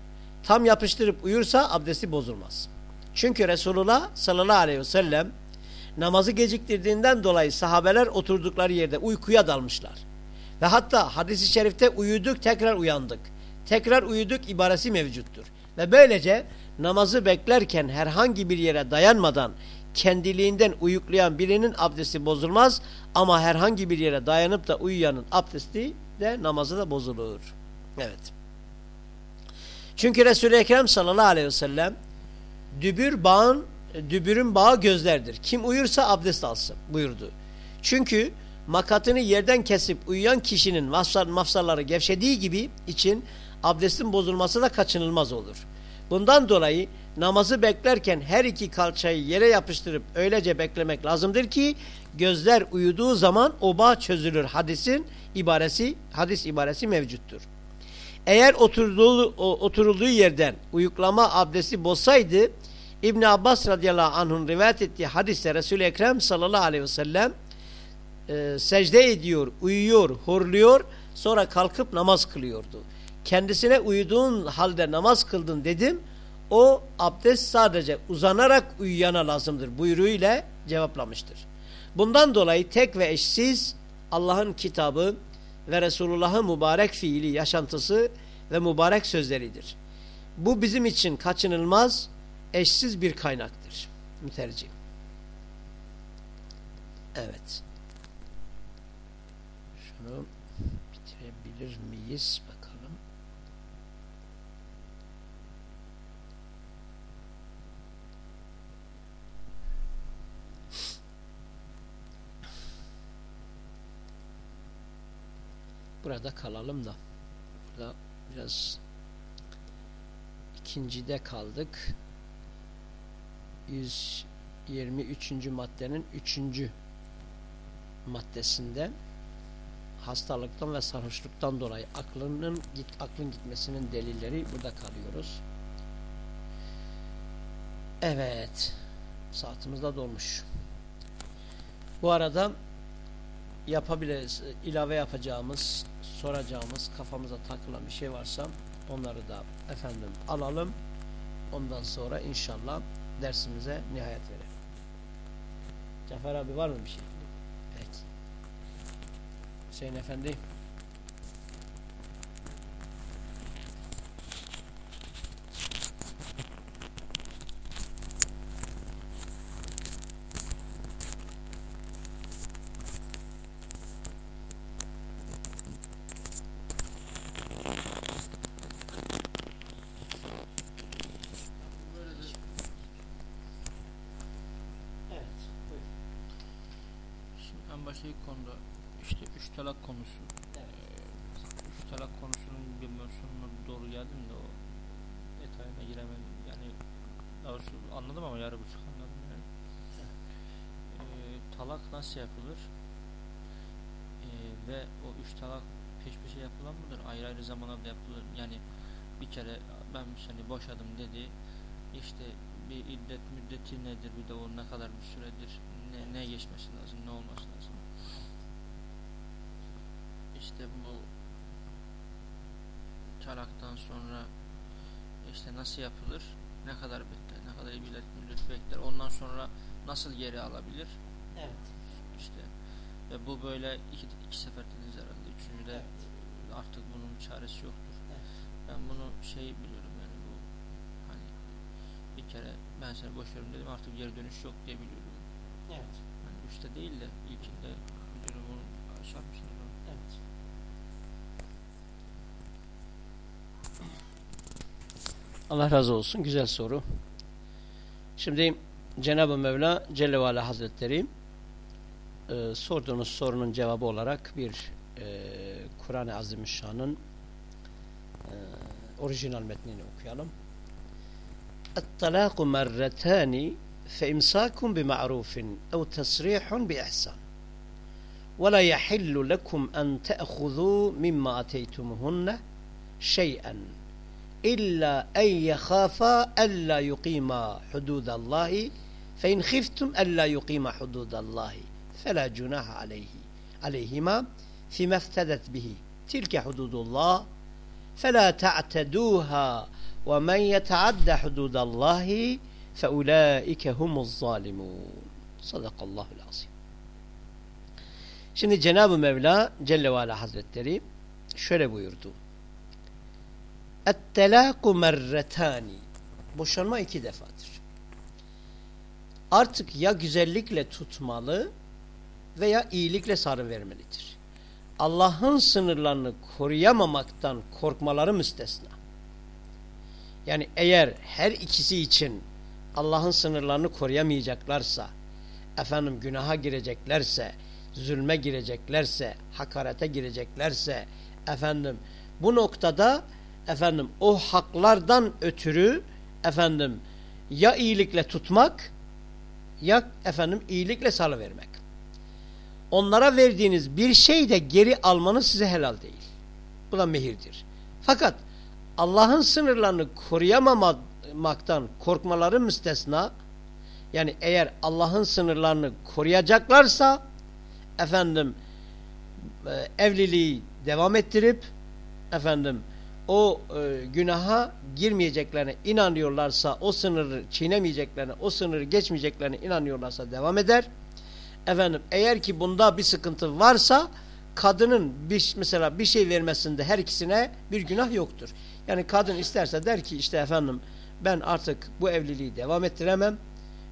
Tam yapıştırıp uyursa abdesti bozulmaz. Çünkü Resulullah sallallahu aleyhi ve sellem namazı geciktirdiğinden dolayı sahabeler oturdukları yerde uykuya dalmışlar. Ve hatta hadisi şerifte uyuduk tekrar uyandık. Tekrar uyuduk ibaresi mevcuttur. Ve böylece namazı beklerken herhangi bir yere dayanmadan kendiliğinden uyuklayan birinin abdesti bozulmaz ama herhangi bir yere dayanıp da uyuyanın abdesti de namazı da bozulur. Evet. Çünkü Resul-i Ekrem sallallahu aleyhi ve sellem dübür bağın dübürün bağı gözlerdir. Kim uyursa abdest alsın buyurdu. Çünkü makatını yerden kesip uyuyan kişinin mafsalları gevşediği gibi için abdestin bozulması da kaçınılmaz olur. Bundan dolayı namazı beklerken her iki kalçayı yere yapıştırıp öylece beklemek lazımdır ki gözler uyuduğu zaman o bağ çözülür hadisin ibaresi, hadis ibaresi mevcuttur. Eğer oturduğu, oturulduğu yerden uyuklama abdesti bozsaydı İbn Abbas radıyallahu anh'ın rivayet ettiği hadiste Resul-i Ekrem sallallahu aleyhi ve sellem e, secde ediyor, uyuyor, horluyor sonra kalkıp namaz kılıyordu. Kendisine uyuduğun halde namaz kıldın dedim. O abdest sadece uzanarak uyuyana lazımdır buyruğuyla cevaplamıştır. Bundan dolayı tek ve eşsiz Allah'ın kitabı ve Resulullah'ın mübarek fiili, yaşantısı ve mübarek sözleridir. Bu bizim için kaçınılmaz, eşsiz bir kaynaktır. Mütercim. Evet. Şunu miyiz? Bakalım. Burada kalalım da. Burada biraz ikincide kaldık. 123. maddenin 3. maddesinde hastalıktan ve sarhoşluktan dolayı aklının git aklın gitmesinin delilleri burada kalıyoruz. Evet. Saatimiz de dolmuş. Bu arada yapabiliriz. ilave yapacağımız, soracağımız, kafamıza takılan bir şey varsa onları da efendim alalım. Ondan sonra inşallah dersimize nihayet verelim. Cafer abi var mı bir şey? Evet. Hüseyin Efendi. başta ilk konuda üç talak konusu. Üç talak konusunun bilmiyorum sonuna doğru geldim de o detayına giremedim. Yani doğrusu anladım ama yarı buçuk anladım yani. Ee, talak nasıl yapılır? Ee, Ve o üç talak peş peşe yapılan mıdır? Ayrı ayrı zamanlarda yapılır. Yani bir kere ben seni boşadım dedi. İşte bir iddet müddeti nedir? Bir de o ne kadar bir süredir? Ne, ne geçmesi lazım? Ne olması lazım? İşte bu talaktan sonra işte nasıl yapılır? Ne kadar bekler? Ne kadar iddet müddeti bekler? Ondan sonra nasıl geri alabilir? Evet. İşte ve bu böyle iki, iki sefer dediniz herhalde. Üçüncü de Evet. artık bunun çaresi yoktur. Evet. Ben bunu şey biliyorum yani bu hani bir kere ben seni boşarım dedim artık geri dönüş yok diye biliyorum. Evet. Yani üçte değil de ilkinde biliyorum bunu açar mısınız onu? Evet. Allah razı olsun. Güzel soru. Şimdi Cenab-ı Mevla Celle ve Ala Hazretleri e, sorduğunuz sorunun cevabı olarak bir e, Kur'an-ı Azimüşşan'ın e, orijinal metnini okuyalım. الطلاق مرتان فإمساك بمعروف أو تصريح بإحسان ولا يحل لكم أن تأخذوا مما أتيتمهن شيئا إلا أن يخافا ألا يقيما حدود الله فإن خفتم ألا يقيما حدود الله فلا جناح عليه عليهما فيما افتدت به. تلك حدود الله فلا تعتدوها ومن يتعد حدود الله فأولئك هم الظالمون. صدق الله العظيم. Şimdi Cenab-ı Mevla Celle ve Ala Hazretleri şöyle buyurdu. Et-telâku merretâni. Boşanma iki defadır. Artık ya güzellikle tutmalı veya iyilikle sarı vermelidir. Allah'ın sınırlarını koruyamamaktan korkmaları müstesna. Yani eğer her ikisi için Allah'ın sınırlarını koruyamayacaklarsa, efendim günaha gireceklerse, zulme gireceklerse, hakarete gireceklerse, efendim bu noktada efendim o haklardan ötürü efendim ya iyilikle tutmak ya efendim iyilikle salıvermek. Onlara verdiğiniz bir şey de geri almanız size helal değil. Bu da mehirdir. Fakat Allah'ın sınırlarını koruyamamaktan korkmaları müstesna yani eğer Allah'ın sınırlarını koruyacaklarsa efendim e, evliliği devam ettirip efendim o e, günaha girmeyeceklerine inanıyorlarsa o sınırı çiğnemeyeceklerine o sınırı geçmeyeceklerine inanıyorlarsa devam eder. Efendim eğer ki bunda bir sıkıntı varsa kadının bir, mesela bir şey vermesinde her ikisine bir günah yoktur. Yani kadın isterse der ki işte efendim ben artık bu evliliği devam ettiremem.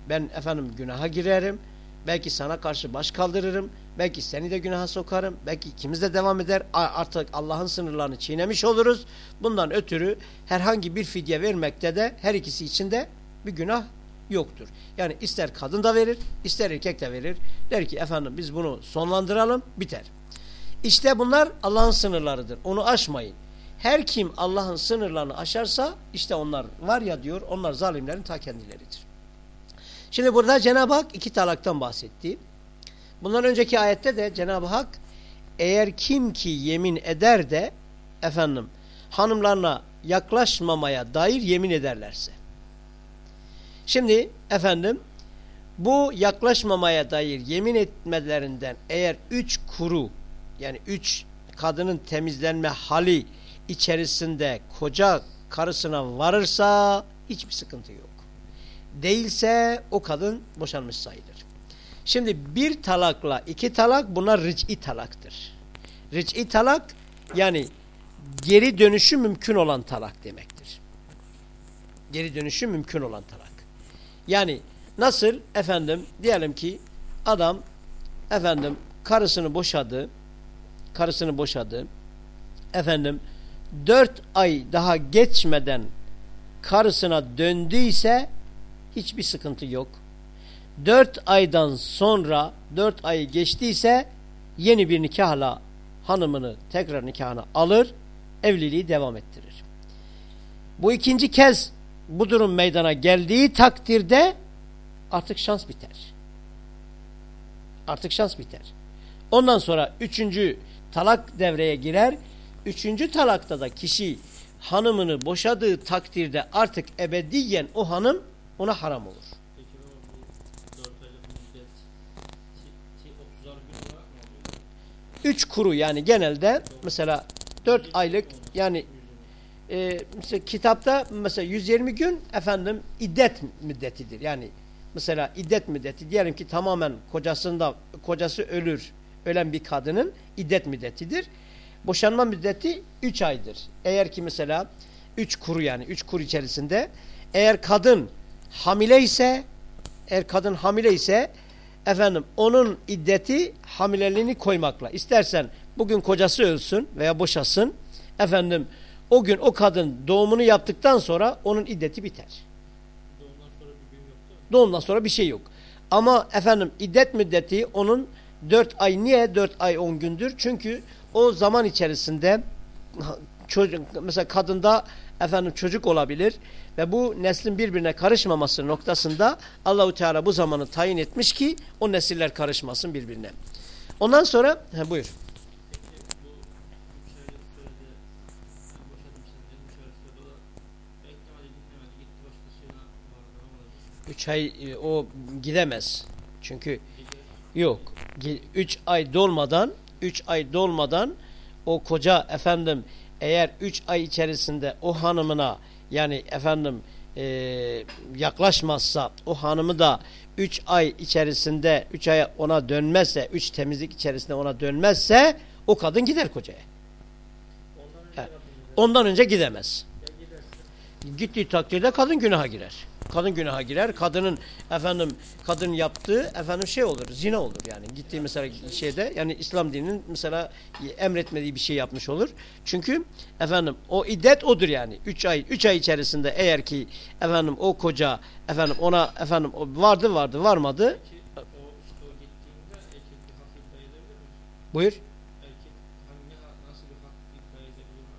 Ben efendim günaha girerim. Belki sana karşı baş kaldırırım. Belki seni de günaha sokarım. Belki ikimiz de devam eder. Artık Allah'ın sınırlarını çiğnemiş oluruz. Bundan ötürü herhangi bir fidye vermekte de her ikisi için de bir günah yoktur. Yani ister kadın da verir, ister erkek de verir. Der ki efendim biz bunu sonlandıralım, biter. İşte bunlar Allah'ın sınırlarıdır. Onu aşmayın. Her kim Allah'ın sınırlarını aşarsa işte onlar var ya diyor onlar zalimlerin ta kendileridir. Şimdi burada Cenab-ı Hak iki talaktan bahsetti. Bundan önceki ayette de Cenab-ı Hak eğer kim ki yemin eder de efendim hanımlarına yaklaşmamaya dair yemin ederlerse. Şimdi efendim bu yaklaşmamaya dair yemin etmelerinden eğer üç kuru yani üç kadının temizlenme hali içerisinde koca karısına varırsa hiçbir sıkıntı yok. Değilse o kadın boşanmış sayılır. Şimdi bir talakla iki talak buna ric'i talaktır. Ric'i talak yani geri dönüşü mümkün olan talak demektir. Geri dönüşü mümkün olan talak. Yani nasıl efendim diyelim ki adam efendim karısını boşadı karısını boşadı efendim dört ay daha geçmeden karısına döndüyse hiçbir sıkıntı yok. Dört aydan sonra dört ayı geçtiyse yeni bir nikahla hanımını tekrar nikahına alır, evliliği devam ettirir. Bu ikinci kez bu durum meydana geldiği takdirde artık şans biter. Artık şans biter. Ondan sonra üçüncü talak devreye girer. Üçüncü talakta da kişi hanımını boşadığı takdirde artık ebediyen o hanım ona haram olur. 3 kuru yani genelde mesela 4 aylık yani e, mesela kitapta mesela 120 gün efendim iddet müddetidir. Yani mesela iddet müddeti diyelim ki tamamen kocasında kocası ölür ölen bir kadının iddet müddetidir. Boşanma müddeti 3 aydır. Eğer ki mesela 3 kuru yani 3 kur içerisinde eğer kadın hamile ise eğer kadın hamile ise efendim onun iddeti hamileliğini koymakla. İstersen bugün kocası ölsün veya boşasın. Efendim o gün o kadın doğumunu yaptıktan sonra onun iddeti biter. Doğumdan sonra bir şey yok. Ama efendim iddet müddeti onun 4 ay niye 4 ay 10 gündür? Çünkü o zaman içerisinde çocuk mesela kadında efendim çocuk olabilir ve bu neslin birbirine karışmaması noktasında Allahu Teala bu zamanı tayin etmiş ki o nesiller karışmasın birbirine. Ondan sonra he, buyur. Peki bu 3 aylık sürede ben boşadım seni dedim 3 aylık sürede o da beklemedi gitmemedi gitti başkasıyla vardı ne olacak? 3 ay e, o gidemez. Çünkü Yok. 3 ay dolmadan 3 ay dolmadan o koca efendim eğer 3 ay içerisinde o hanımına yani efendim e, yaklaşmazsa o hanımı da 3 ay içerisinde 3 ay ona dönmezse 3 temizlik içerisinde ona dönmezse o kadın gider kocaya. ondan önce Ondan önce gidemez. Gittiği takdirde kadın günaha girer. Kadın günaha girer. Kadının efendim kadın yaptığı efendim şey olur. Zina olur yani. Gittiği mesela şeyde yani İslam dininin mesela emretmediği bir şey yapmış olur. Çünkü efendim o iddet odur yani. 3 ay 3 ay içerisinde eğer ki efendim o koca efendim ona efendim vardı vardı varmadı. Peki o o? Buyur. Erkek hangi ha- nasıl bir hak iddia edebilir mi?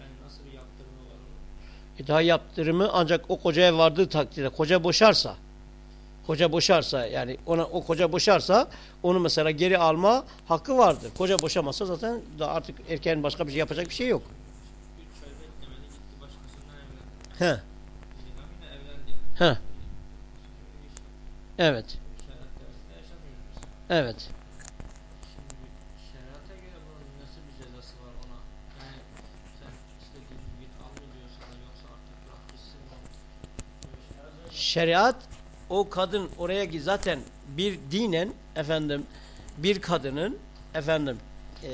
Yani nasıl bir yaptırımı var onun? E daha yaptırımı ancak o kocaya vardığı takdirde koca boşarsa koca boşarsa yani ona o koca boşarsa onu mesela geri alma hakkı vardır. Koca boşamazsa zaten da artık erkeğin başka bir şey yapacak bir şey yok. 3 ay beklemedi gitti başkasından evlendi. He. He. Evet. Evet. Şimdi şeriata göre bunun nasıl bir cezası var ona? Yani sen istediğin git al mı diyor sana yoksa artık bırak gitsin mi? Böyle şeyler- Şeriat o kadın oraya gi- zaten bir dinen efendim bir kadının efendim e,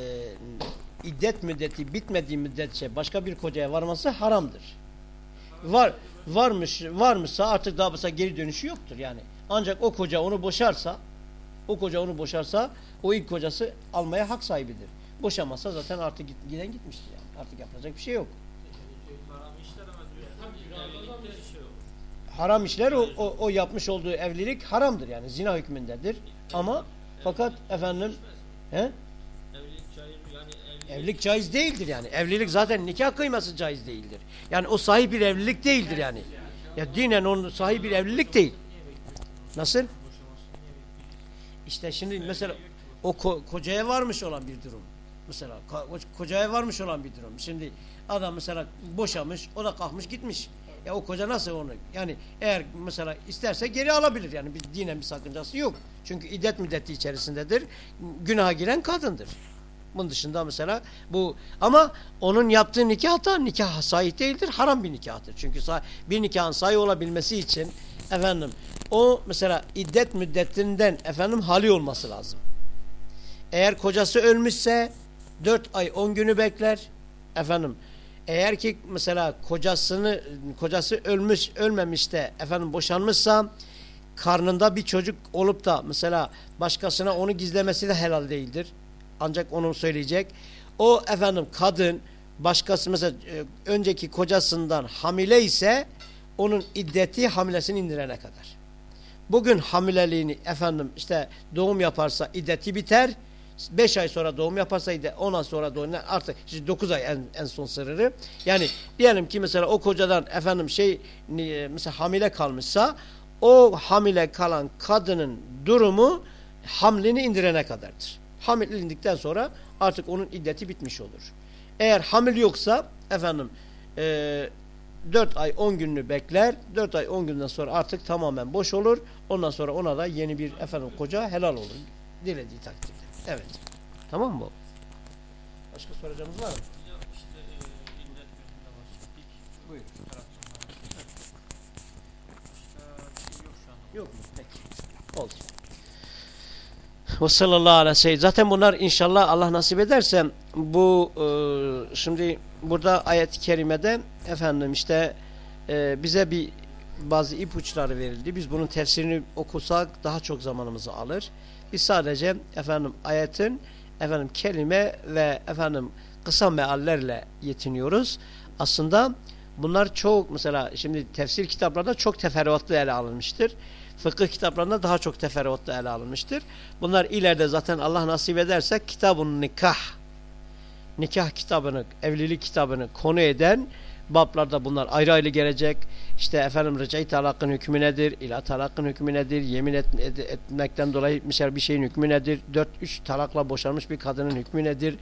iddet müddeti bitmediği müddetçe başka bir kocaya varması haramdır. Var varmış varmışsa artık daha geri dönüşü yoktur yani. Ancak o koca onu boşarsa o koca onu boşarsa o ilk kocası almaya hak sahibidir. Boşamazsa zaten artık giden gitmiştir yani. Artık yapacak bir şey yok. Haram işler ama diyorsun evlilikte şey olur. Haram işler o, o, o yapmış olduğu evlilik haramdır yani zina hükmündedir. Ama fakat efendim he? Evlilik caiz değildir yani. Evlilik zaten nikah kıyması caiz değildir. Yani o sahip bir evlilik değildir yani. Ya dinen onun sahip bir evlilik değil. Nasıl? İşte şimdi mesela o ko- kocaya varmış olan bir durum. Mesela ka- o kocaya varmış olan bir durum. Şimdi adam mesela boşamış, o da kalkmış gitmiş. Ya o koca nasıl onu? Yani eğer mesela isterse geri alabilir. Yani bir dinen bir sakıncası yok. Çünkü iddet müddeti içerisindedir. Günaha giren kadındır. Bunun dışında mesela bu ama onun yaptığı nikah da nikah sahih değildir. Haram bir nikahtır. Çünkü bir nikahın sahih olabilmesi için efendim o mesela iddet müddetinden efendim hali olması lazım. Eğer kocası ölmüşse 4 ay 10 günü bekler. Efendim eğer ki mesela kocasını kocası ölmüş ölmemiş de efendim boşanmışsa karnında bir çocuk olup da mesela başkasına onu gizlemesi de helal değildir. Ancak onu söyleyecek. O efendim kadın başkası mesela e, önceki kocasından hamile ise onun iddeti hamilesini indirene kadar. Bugün hamileliğini efendim işte doğum yaparsa iddeti biter. 5 ay sonra doğum yaparsa iddet 10 ay sonra doğum artık işte 9 ay en, en son sırrı. Yani diyelim ki mesela o kocadan efendim şey ni- mesela hamile kalmışsa o hamile kalan kadının durumu hamlini indirene kadardır. Hamilindikten sonra artık onun iddeti bitmiş olur. Eğer hamil yoksa efendim e, 4 ay 10 gününü bekler. 4 ay 10 günden sonra artık tamamen boş olur. Ondan sonra ona da yeni bir efendim koca helal olur. Dilediği takdirde. Evet. Tamam mı? Başka soracağımız var mı? Yok e. Buyur. Şey yok şu anda. Yok mu? Peki. Oldu. Ve sallallahu aleyhi ve sellem. Zaten bunlar inşallah Allah nasip ederse bu e, şimdi burada ayet-i kerimede efendim işte e, bize bir bazı ipuçları verildi. Biz bunun tefsirini okusak daha çok zamanımızı alır. Biz sadece efendim ayetin efendim kelime ve efendim kısa meallerle yetiniyoruz. Aslında bunlar çok mesela şimdi tefsir kitaplarında çok teferruatlı ele alınmıştır. Fıkıh kitaplarında daha çok teferruatlı ele alınmıştır. Bunlar ileride zaten Allah nasip ederse kitabın nikah nikah kitabını, evlilik kitabını konu eden bablarda bunlar ayrı ayrı gelecek. İşte efendim ricai talakın hükmü nedir? İla talakın hükmü nedir? Yemin et, et- etmekten dolayı mesela bir şeyin hükmü nedir? 4-3 talakla boşanmış bir kadının hükmü nedir?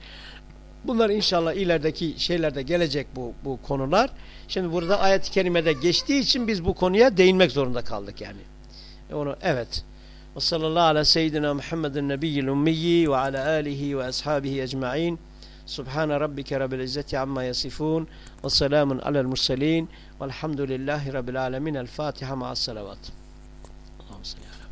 Bunlar inşallah ilerideki şeylerde gelecek bu, bu konular. Şimdi burada ayet-i kerimede geçtiği için biz bu konuya değinmek zorunda kaldık yani. E Onu evet. Ve sallallahu ala seyyidina Muhammedin nebiyyil ummiyyi ve ala alihi ve ashabihi ecma'in. Subhane rabbike rabbil izzeti amma yasifun ve selamun alel murselin velhamdülillahi rabbil alemin. El Fatiha ma'as salavat. Salli ala.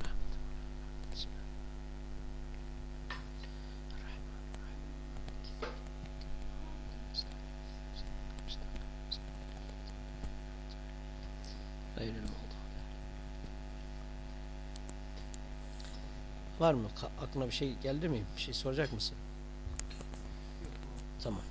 Var mı? Aklına bir şey geldi mi? Bir şey soracak mısın? Tamam.